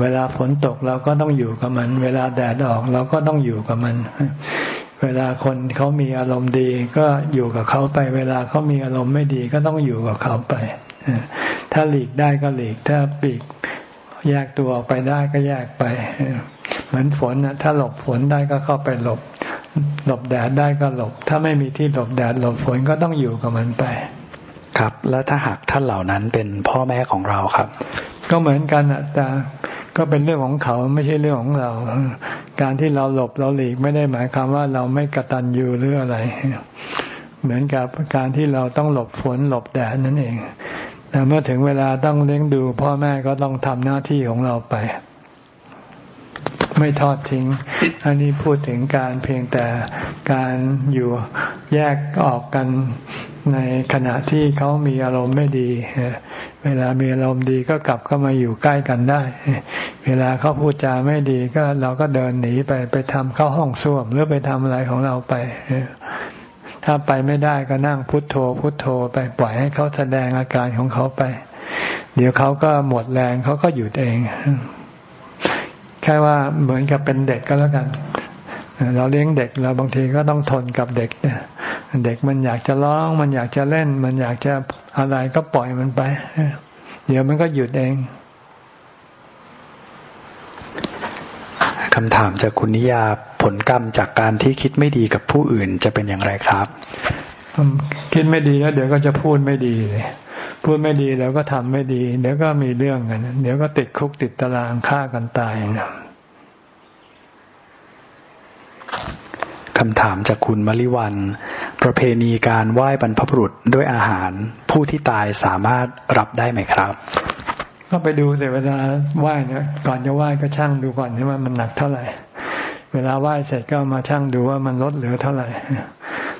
เวลาฝนตกเราก็ต้องอยู่กับมัน เวลาแดดออกเราก็ต้องอยู่กับมัน เวลาคนเขามีอารมณ์ดีก็อยู่กับเขาไป เวลาเขามีอารมณ์ไม่ดีก็ต้องอยู่กับเขาไปถ้าหลีกได้ก็หลีก ถ้าปีกแยกตัวออกไปได้ก็แยกไปเหมือนฝนนะถ้าหลบฝนได้ก็เข้าไปหลบ หลบแดดได้ก็หลบ ถ้าไม่มีที่หลบแดดหลบฝนก็ต้องอยู่กับมันไป ครับ แล้วถ้าหากท่านเหล่านั้นเป็นพ่อแม่ของเราครับ ก็เหมือนกันอะแต่ก็เป็นเรื่องของเขาไม่ใช่เรื่องของเรา การที่เราหลบเราหลีกไม่ได้หมายความว่าเราไม่กระตันยูหรืออะไร เหมือนกับการที่เราต้องหลบฝนหลบแดดนั่นเอง แต่เมื่อถึงเวลาต้องเลี้ยงดู พ่อแม่ก็ต้องทำหน้าที่ของเราไป ไม่ทอดทิ้ง อันนี้พูดถึงการเพียงแต่การอยู่แยกออกกัน ในขณะที่เขามีอารมณ์ไม่ดี เวลามีอารมณ์ดีก็กลับเข้ามาอยู่ใกล้กันได้ เวลาเขาพูดจาไม่ดีก็เราก็เดินหนีไปไปทำเข้าห้องส้วมหรือไปทำอะไรของเราไป ถ้าไปไม่ได้ก็นั่งพุทโธ พุทโธไปปล่อยให้เขาแสดงอาการของเขาไป เดี๋ยวเขาก็หมดแรงเขาก็หยุดเอง แค่ว่าเหมือนกับเป็นเด็กก็แล้วกัน เราเลี้ยงเด็กเราบางทีก็ต้องทนกับเด็กเนี่ย เด็กมันอยากจะร้อง มันอยากจะเล่น มันอยากจะอะไรก็ปล่อยมันไป เดี๋ยวมันก็หยุดเองคำถามจากคุณนิยาผลกรรมจากการที่คิดไม่ดีกับผู้อื่นจะเป็นอย่างไรครับ คิดไม่ดีแล้ว เดี๋ยวก็จะพูดไม่ดีเลยพูดไม่ดีแล้วก็ทำไม่ดี เดี๋ยวก็มีเรื่องกัน เดี๋ยวก็ติดคุกติดตารางฆ่ากันตายนะ คำถามจากคุณมริวัน ประเพณีการไหว้บรรพบุรุษด้วยอาหาร ผู้ที่ตายสามารถรับได้ไหมครับ ก็ไปดูเสียเวลาไหว้เนี่ยก่อนจะไหว้ก็ช่างดูก่อนว่ามันหนักเท่าไหร่ เวลาไหว้เสร็จก็มาช่างดูว่ามันลดเหลือเท่าไหร่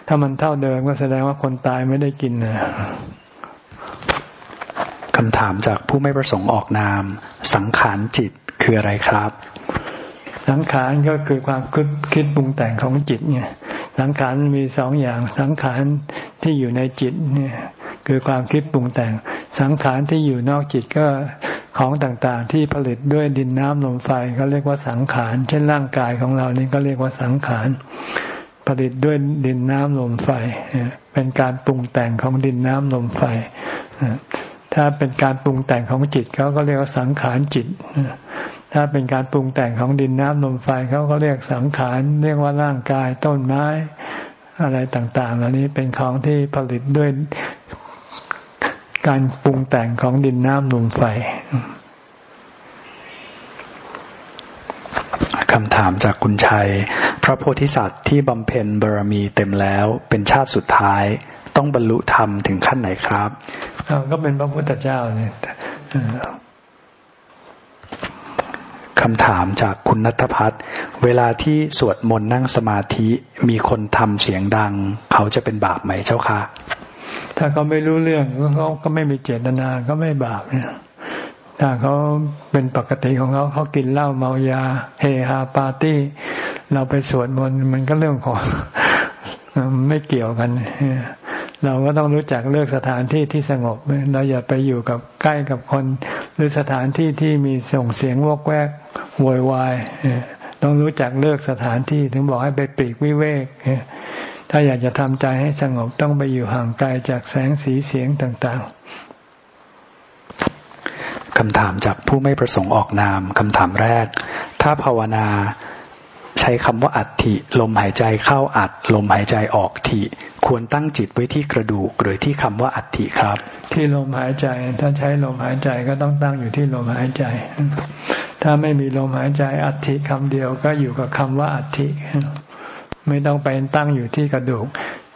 ถ้ามันเท่าเดิมก็แสดงว่าคนตายไม่ได้กินนะคำถามจากผู้ไม่ประสงค์ออกนาม สังขารจิตคืออะไรครับ สังขารก็คือความคิดคิดปรุงแต่งของจิตเนี่ยสังขารมีสองอย่าง สังขารที่อยู่ในจิตเนี่ย คือความคิดปรุงแต่ง สังขารที่อยู่นอกจิตก็ของต่างๆ ที่ผลิตด้วยดินน้ำลมไฟก็เรียกว่าสังขาร เช่นร่างกายของเรานี่ก็เรียกว่าสังขาร ผลิตด้วยดินน้ำลมไฟ เป็นการปรุงแต่งของดินน้ำลมไฟ ถ้าเป็นการปรุงแต่งของจิตเขาก็เรียกว่าสังขารจิต ถ้าเป็นการปรุงแต่งของดินน้ำลมไฟเขาก็เรียกสังขารเรียกว่าร่างกายต้นไม้อะไรต่างๆเหล่านี้เป็นของที่ผลิตด้วยการปรุงแต่งของดินน้ำลมไฟคำถามจากคุณชัย พระโพธิสัตว์ที่บำเพ็ญบารมีเต็มแล้ว เป็นชาติสุดท้าย ต้องบรรลุธรรมถึงขั้นไหนครับ ก็เป็นพระพุทธเจ้าเนี่ย คำถามจากคุณนัทพัฒน์เวลาที่สวดมนต์นั่งสมาธิมีคนทำเสียงดัง เขาจะเป็นบาปไหมเจ้าคะ ถ้าเขาไม่รู้เรื่องเขาก็ไม่มีเจตนาก็ไม่บาปเนี่ยถ้าเขาเป็นปกติของเขาเขากินเหล้าเมายา เฮฮาปาร์ตี้ เราไปสวดมนต์มันก็เรื่องของไม่เกี่ยวกัน เราก็ต้องรู้จักเลือกสถานที่ที่สงบ เราอย่าไปอยู่กับใกล้กับคน หรือสถานที่ที่มีส่งเสียงวกแวกโวยวายต้องรู้จักเลือกสถานที่ถึงบอกให้ไปปีกวิเวกถ้าอยากจะทำใจให้สงบต้องไปอยู่ห่างไกลจากแสงสีเสียงต่าง ๆคำถามจากผู้ไม่ประสงค์ออกนามคำถามแรก ถ้าภาวนา ใช้คำว่าอัฐิลมหายใจเข้าอัด ลมหายใจออกถิควรตั้งจิตไว้ที่กระดูกหรือที่คำว่าอัฐิครับ ที่ลมหายใจถ้าใช้ลมหายใจก็ต้องตั้งอยู่ที่ลมหายใจ ถ้าไม่มีลมหายใจอัฐิคำเดียวก็อยู่กับคำว่าอัฐิไม่ต้องไปตั้งอยู่ที่กระดูก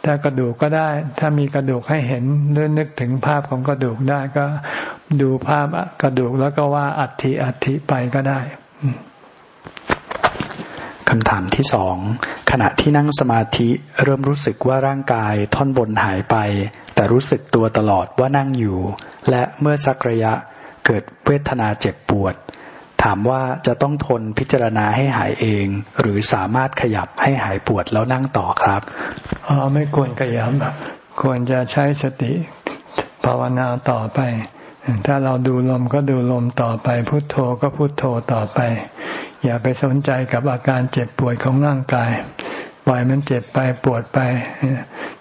ถ้ากระดูกก็ได้ ถ้ามีกระดูกให้เห็นหรือนึกถึงภาพของกระดูกได้ก็ดูภาพกระดูกแล้วก็ว่าอัฐิอัฐิไปก็ได้ คำถามที่สองขณะที่นั่งสมาธิเริ่มรู้สึกว่าร่างกายท่อนบนหายไป แต่รู้สึกตัวตลอดว่านั่งอยู่ และเมื่อสักระยะเกิดเวทนาเจ็บปวด ถามว่าจะต้องทนพิจารณาให้หายเอง หรือสามารถขยับให้หายปวดแล้วนั่งต่อครับอ๋อไม่ควรขยับควรจะใช้สติภาวนาต่อไป ถ้าเราดูลมก็ดูลมต่อไปพุโทโธก็พุโทโธต่อไป อย่าไปสนใจกับอาการเจ็บปวดของร่างกาย ปล่อยมันเจ็บไปปวดไป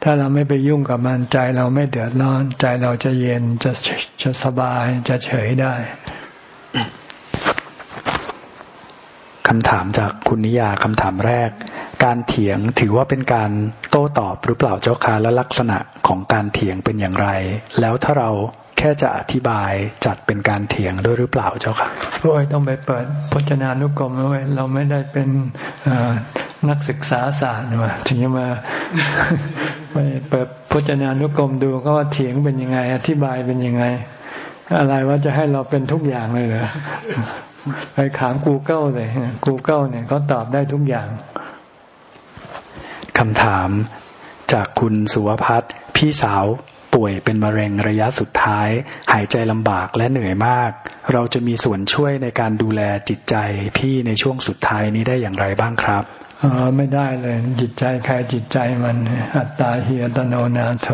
ถ้าเราไม่ไปยุ่งกับมันใจเราไม่เดือดร้อน ใจเราจะเย็นจะจะสบายจะเฉยได้คำถามจากคุณนิยาคำถามแรก การเถียงถือว่าเป็นการโต้ตอบหรือเปล่าเจ้าคะและลักษณะของการเถียงเป็นอย่างไร แล้วถ้าเรา แค่จะอธิบายจัดเป็นการเถียงด้วยหรือเปล่าเจ้าค่ะโอ้ยต้องไปเปิดพจนานุกรมแล้วเราไม่ได้เป็นนักศึกษาศาสตร์มาถึงจะมาไปเปิดพจนานุกรมดูก็ว่าเถียงเป็นยังไง อธิบายเป็นยังไง อะไรว่าจะให้เราเป็นทุกอย่างเลยเหรอไปถาม Google เลย Google เนี่ยเขาตอบได้ทุกอย่างคำถามจากคุณสุวพัฒน์พี่สาว ป่วยเป็นมะเร็งระยะสุดท้าย หายใจลำบากและเหนื่อยมาก เราจะมีส่วนช่วยในการดูแลจิตใจพี่ในช่วงสุดท้ายนี้ได้อย่างไรบ้างครับอ๋อไม่ได้เลย จิตใจใครจิตใจมัน อัตตาเฮียตโนนาโถ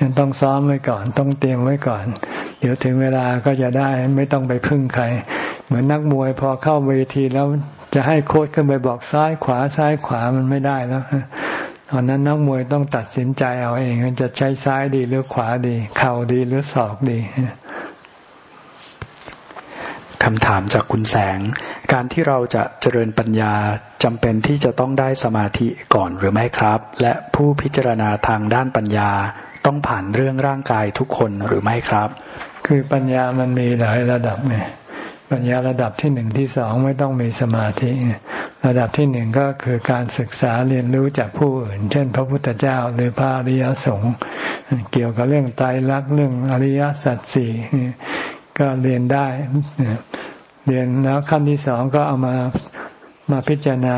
ยังต้องซ้อมไว้ก่อน ต้องเตรียมไว้ก่อน เดี๋ยวถึงเวลาก็จะได้ไม่ต้องไปพึ่งใคร เหมือนนักมวยพอเข้าเวทีแล้วจะให้โค้ชขึ้นไปบอกซ้ายขวาซ้ายขวามันไม่ได้แล้ว ตอนนั้นนักมวยต้องตัดสินใจเอาเองจะใช้ซ้ายดีหรือขวาดี เข่าดีหรือศอกดีคำถามจากคุณแสง การที่เราจะเจริญปัญญาจำเป็นที่จะต้องได้สมาธิก่อนหรือไม่ครับ และผู้พิจารณาทางด้านปัญญาต้องผ่านเรื่องร่างกายทุกคนหรือไม่ครับ คือปัญญามันมีหลายระดับไง ปัญญาระดับที่หนึ่งที่สองไม่ต้องมีสมาธิ ระดับที่หนึ่งก็คือการศึกษาเรียนรู้จากผู้อื่น เช่น พระพุทธเจ้าหรือพระอริยสงฆ์เกี่ยวกับเรื่องไตรลักษณ์เรื่องอริยสัจสี่ก็เรียนได้ เรียนแล้วขั้นที่สองก็เอามามาพิจารณา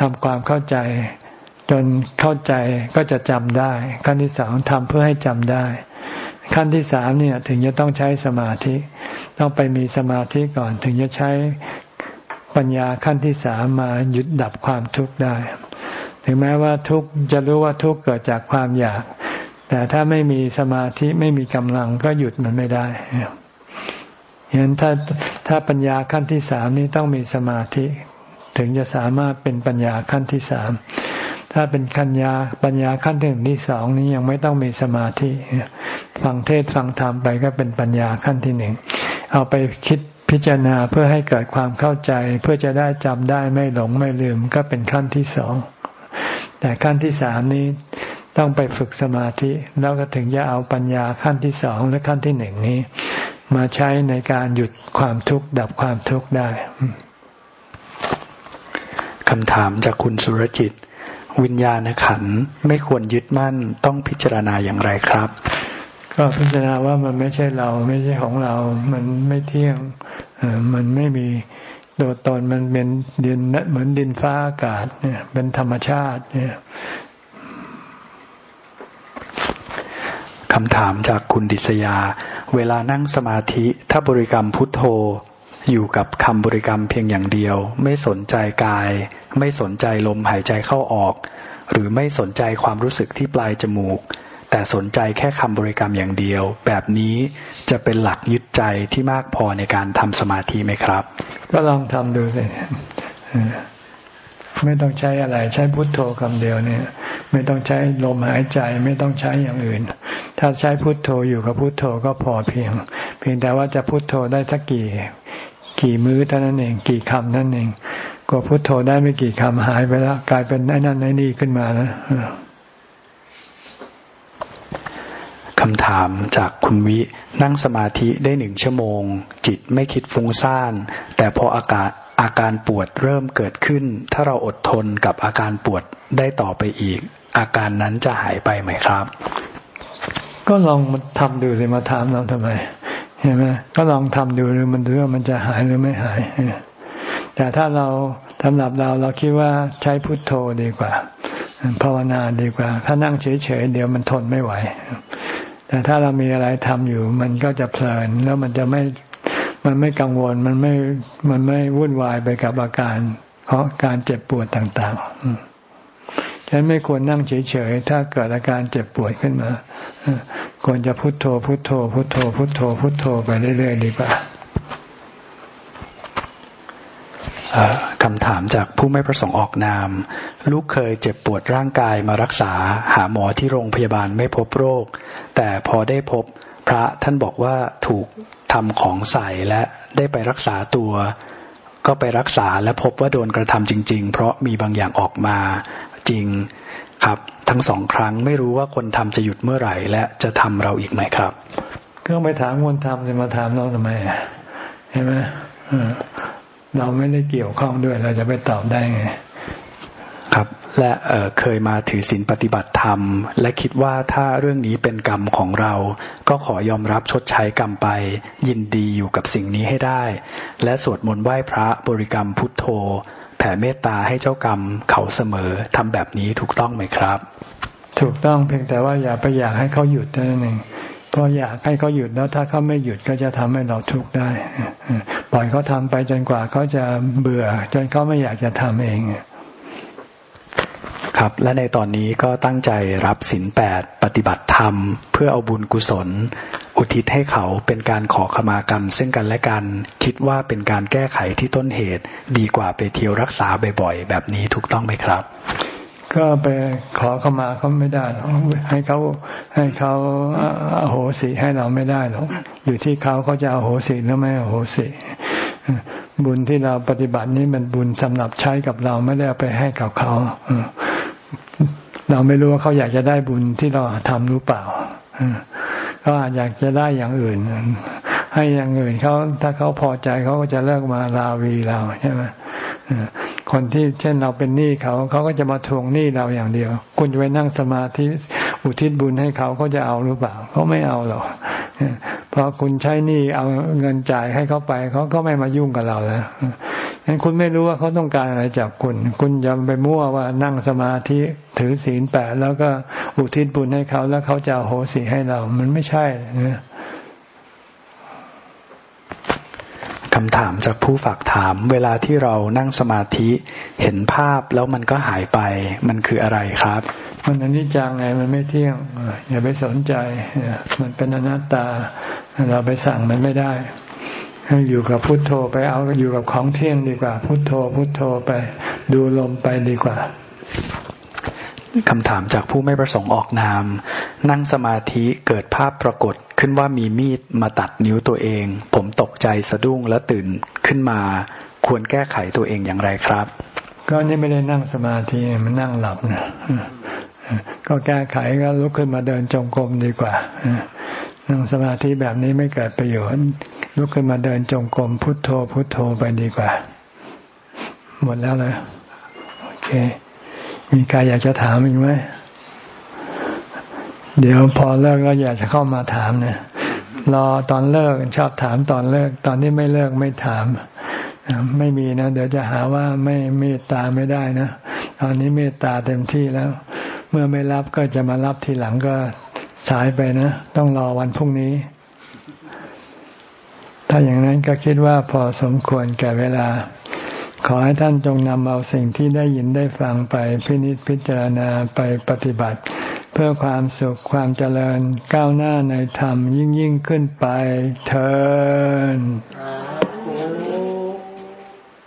ทำความเข้าใจ จนเข้าใจก็จะจำได้ ขั้นที่สองทำเพื่อให้จำได้ ขั้นที่สามเนี่ยถึงจะต้องใช้สมาธิ ต้องไปมีสมาธิก่อนถึงจะใช้ปัญญาขั้นที่สามมาหยุดดับความทุกข์ได้ ถึงแม้ว่าทุกข์จะรู้ว่าทุกข์เกิดจากความอยาก แต่ถ้าไม่มีสมาธิไม่มีกำลังก็หยุดมันไม่ได้เห็นถ้าถ้าปัญญาขั้นที่สามนี้ต้องมีสมาธิ ถึงจะสามารถเป็นปัญญาขั้นที่สาม ถ้าเป็นปัญญาปัญญาขั้นที่หนึ่งที่สองนี้ยังไม่ต้องมีสมาธิฟังเทศฟังธรรมไปก็เป็นปัญญาขั้นที่หนึ่งเอาไปคิดพิจารณาเพื่อให้เกิดความเข้าใจ เพื่อจะได้จำได้ไม่หลงไม่ลืมก็เป็นขั้นที่สองแต่ขั้นที่สามนี้ต้องไปฝึกสมาธิ แล้วก็ถึงจะเอาปัญญาขั้นที่สองหรือขั้นที่หนึ่งนี้ มาใช้ในการหยุดความทุกข์ดับความทุกข์ได้คำถามจากคุณสุรจิต วิญญาณขันไม่ควรยึดมั่นต้องพิจารณาอย่างไรครับ ก็พิจารณาว่ามันไม่ใช่เราไม่ใช่ของเรา มันไม่เที่ยงมันไม่มีโดดตนมันเป็นดินเหมือนดินฟ้าอากาศเนี่ยเป็นธรรมชาติเนี่ยคำถามจากคุณดิษยา เวลานั่งสมาธิ ถ้าบริกรรมพุทโธ อยู่กับคำบริกรรมเพียงอย่างเดียว ไม่สนใจกาย ไม่สนใจลมหายใจเข้าออก หรือไม่สนใจความรู้สึกที่ปลายจมูก แต่สนใจแค่คำบริกรรมอย่างเดียว แบบนี้จะเป็นหลักยึดใจที่มากพอในการทำสมาธิไหมครับ ก็ลองทำดูสิไม่ต้องใช้อะไร ใช้พุทโธคำเดียวเนี่ย ไม่ต้องใช้ลมหายใจไม่ต้องใช้อย่างอื่น ถ้าใช้พุทโธอยู่กับพุทโธก็พอเพียง เพียงแต่ว่าจะพุทโธได้สักกี่ กี่มื้อเท่านั้นเอง กี่คำนั่นเองกพุทโธได้ไม่กี่คำหายไปแล้ว กลายเป็นไอ้นั่นไอ้นี่ขึ้นมาแล้วคำถามจากคุณวินั่งสมาธิได้หนึ่งชั่วโมง จิตไม่คิดฟุ้งซ่าน แต่พออากาศอาการปวดเริ่มเกิดขึ้น ถ้าเราอดทนกับอาการปวดได้ต่อไปอีก อาการนั้นจะหายไปไหมครับ ก็ลองมาทำดูสิมาถามเราทำไม เห็นไหมก็ลองทำดูหรือมันดูว่ามันจะหายหรือไม่หาย แต่ถ้าเราสำหรับเราเราคิดว่าใช้พุทโธดีกว่า ภาวนาดีกว่า ถ้านั่งเฉยๆเดี๋ยวมันทนไม่ไหว แต่ถ้าเรามีอะไรทำอยู่ มันก็จะเพลินแล้วมันจะไม่มันไม่กังวลมันไม่มันไม่วุ่นวายไปกับอาการ เพราะการเจ็บปวดต่าง ๆ ฉันไม่ควรนั่งเฉยๆ ถ้าเกิดอาการเจ็บปวดขึ้นมา ควรจะพุโทโธ พุโทโธ พุโทโธ พุโทโธ พุโทโธไปเรื่อยๆดีกว่าคำถามจากผู้ไม่ประสงค์ออกนาม ลูกเคยเจ็บปวดร่างกายมารักษาหาหมอที่โรงพยาบาลไม่พบโรค แต่พอได้พบพระท่านบอกว่าถูกทำของใส่และได้ไปรักษาตัว ก็ไปรักษาและพบว่าโดนกระทำจริง ๆ เพราะมีบางอย่างออกมา จริงครับ ทั้งสองครั้งไม่รู้ว่าคนทำจะหยุดเมื่อไหร่ และจะทำเราอีกไหมครับก็ไปถามคนทำจะมาถามเราทำไมเห็นไหมเราไม่ได้เกี่ยวข้องด้วย เราจะไปตอบได้ไงครับ และเเคยมาถือศีลปฏิบัติธรรม และคิดว่าถ้าเรื่องนี้เป็นกรรมของเรา ก็ขอยอมรับชดใช้กรรมไป ยินดีอยู่กับสิ่งนี้ให้ได้ และสวดมนต์ไหว้พระบริกรรมพุทโธ แผ่เมตตาให้เจ้ากรรมเขาเสมอทำแบบนี้ถูกต้องไหมครับ ถูกต้องเพียงแต่ว่าอย่าไปอยากให้เขาหยุดเท่านั้นเองเพราะอยากให้เขาหยุดแล้วถ้าเขาไม่หยุดก็จะทำให้เราทุกข์ได้ปล่อยเขาทาไปจนกว่าเขาจะเบื่อ จนเขาไม่อยากจะทำเองครับและในตอนนี้ก็ตั้งใจรับศีลแปดปฏิบัติธรรม เพื่อเอาบุญกุศล อุทิศให้เขาเป็นการขอขมากรรม ซึ่งกันและกันคิดว่าเป็นการแก้ไขที่ต้นเหตุ ดีกว่าไปเที่ยวรักษาบ่อยๆ แบบนี้ถูกต้องไหมครับ ก็ไปขอขมาเขาไม่ได้หรอกให้เขาให้เขาอโหสิให้เราไม่ได้หรอกอยู่ที่เขาเขาจะอโหสิหรือไม่อโหสิบุญที่เราปฏิบัตินี้มันบุญสำหรับใช้กับเราไม่ได้ไปให้กับเขาเราไม่รู้ว่าเขาอยากจะได้บุญที่เราทำหรือเปล่า เขาอาจอยากจะได้อย่างอื่น ให้อย่างอื่นเขาถ้าเขาพอใจเขาก็จะเลิกมาลาวีเราใช่ไหมคนที่เช่นเราเป็นหนี้เขาเขาก็จะมาทวงหนี้เราอย่างเดียว คุณจะไปนั่งสมาธิอุทิศบุญให้เขาเขาจะเอาหรือเปล่าเขาไม่เอาหรอก อคุณใช้หนี้เอาเงินจ่ายให้เขาไปเขาก็ไม่มายุ่งกับเราแล้วงั้นคุณไม่รู้ว่าเขาต้องการอะไรจากคุณ คุณจะไปมั่วว่านั่งสมาธิถือศีลแปดแล้วก็อุทิศบุญให้เขาแล้วเขาจะโหสิให้เรา มันไม่ใช่นะคำถามจากผู้ฝากถาม เวลาที่เรานั่งสมาธิเห็นภาพแล้วมันก็หายไป มันคืออะไรครับ มันอนิจจังไงมันไม่เที่ยงอย่าไปสนใจ มันเป็นอนัตตา เราไปสั่งมันไม่ได้ให้อยู่กับพุทโธไปเอาอยู่กับของเที่ยงดีกว่า พุทโธ พุทโธไปดูลมไปดีกว่าคำถามจากผู้ไม่ประสงค์ออกนาม นั่งสมาธิเกิดภาพปรากฏขึ้นว่ามีมีดมาตัดนิ้วตัวเอง ผมตกใจสะดุ้งและตื่นขึ้นมา ควรแก้ไขตัวเองอย่างไรครับ ก็นี่ไม่ได้นั่งสมาธิมันนั่งหลับนะก็แก้ไขก็ลุกขึ้นมาเดินจงกรมดีกว่า นั่งสมาธิแบบนี้ไม่เกิดประโยชน์ลุกขึ้นมาเดินจงกรมพุทโธ พุทโธไปดีกว่า หมดแล้วเลยโอเค มีใครอยากจะถามอีกไหมเดี๋ยวพอเลิกก็อยากจะเข้ามาถามเนี่ยรอตอนเลิกชอบถามตอนเลิก ตอนที่ไม่เลิกไม่ถามไม่มีนะ เดี๋ยวจะหาว่าไม่เมตตาไม่ได้นะ ตอนนี้เมตตาเต็มที่แล้ว เมื่อไม่รับก็จะมารับทีหลังก็ สายไปนะ ต้องรอวันพรุ่งนี้ ถ้าอย่างนั้นก็คิดว่าพอสมควรแก่เวลา ขอให้ท่านจงนำเอาสิ่งที่ได้ยินได้ฟังไปพินิจพิจารณาไปปฏิบัติ เพื่อความสุขความเจริญก้าวหน้าในธรรมยิ่งยิ่งขึ้นไปเทอ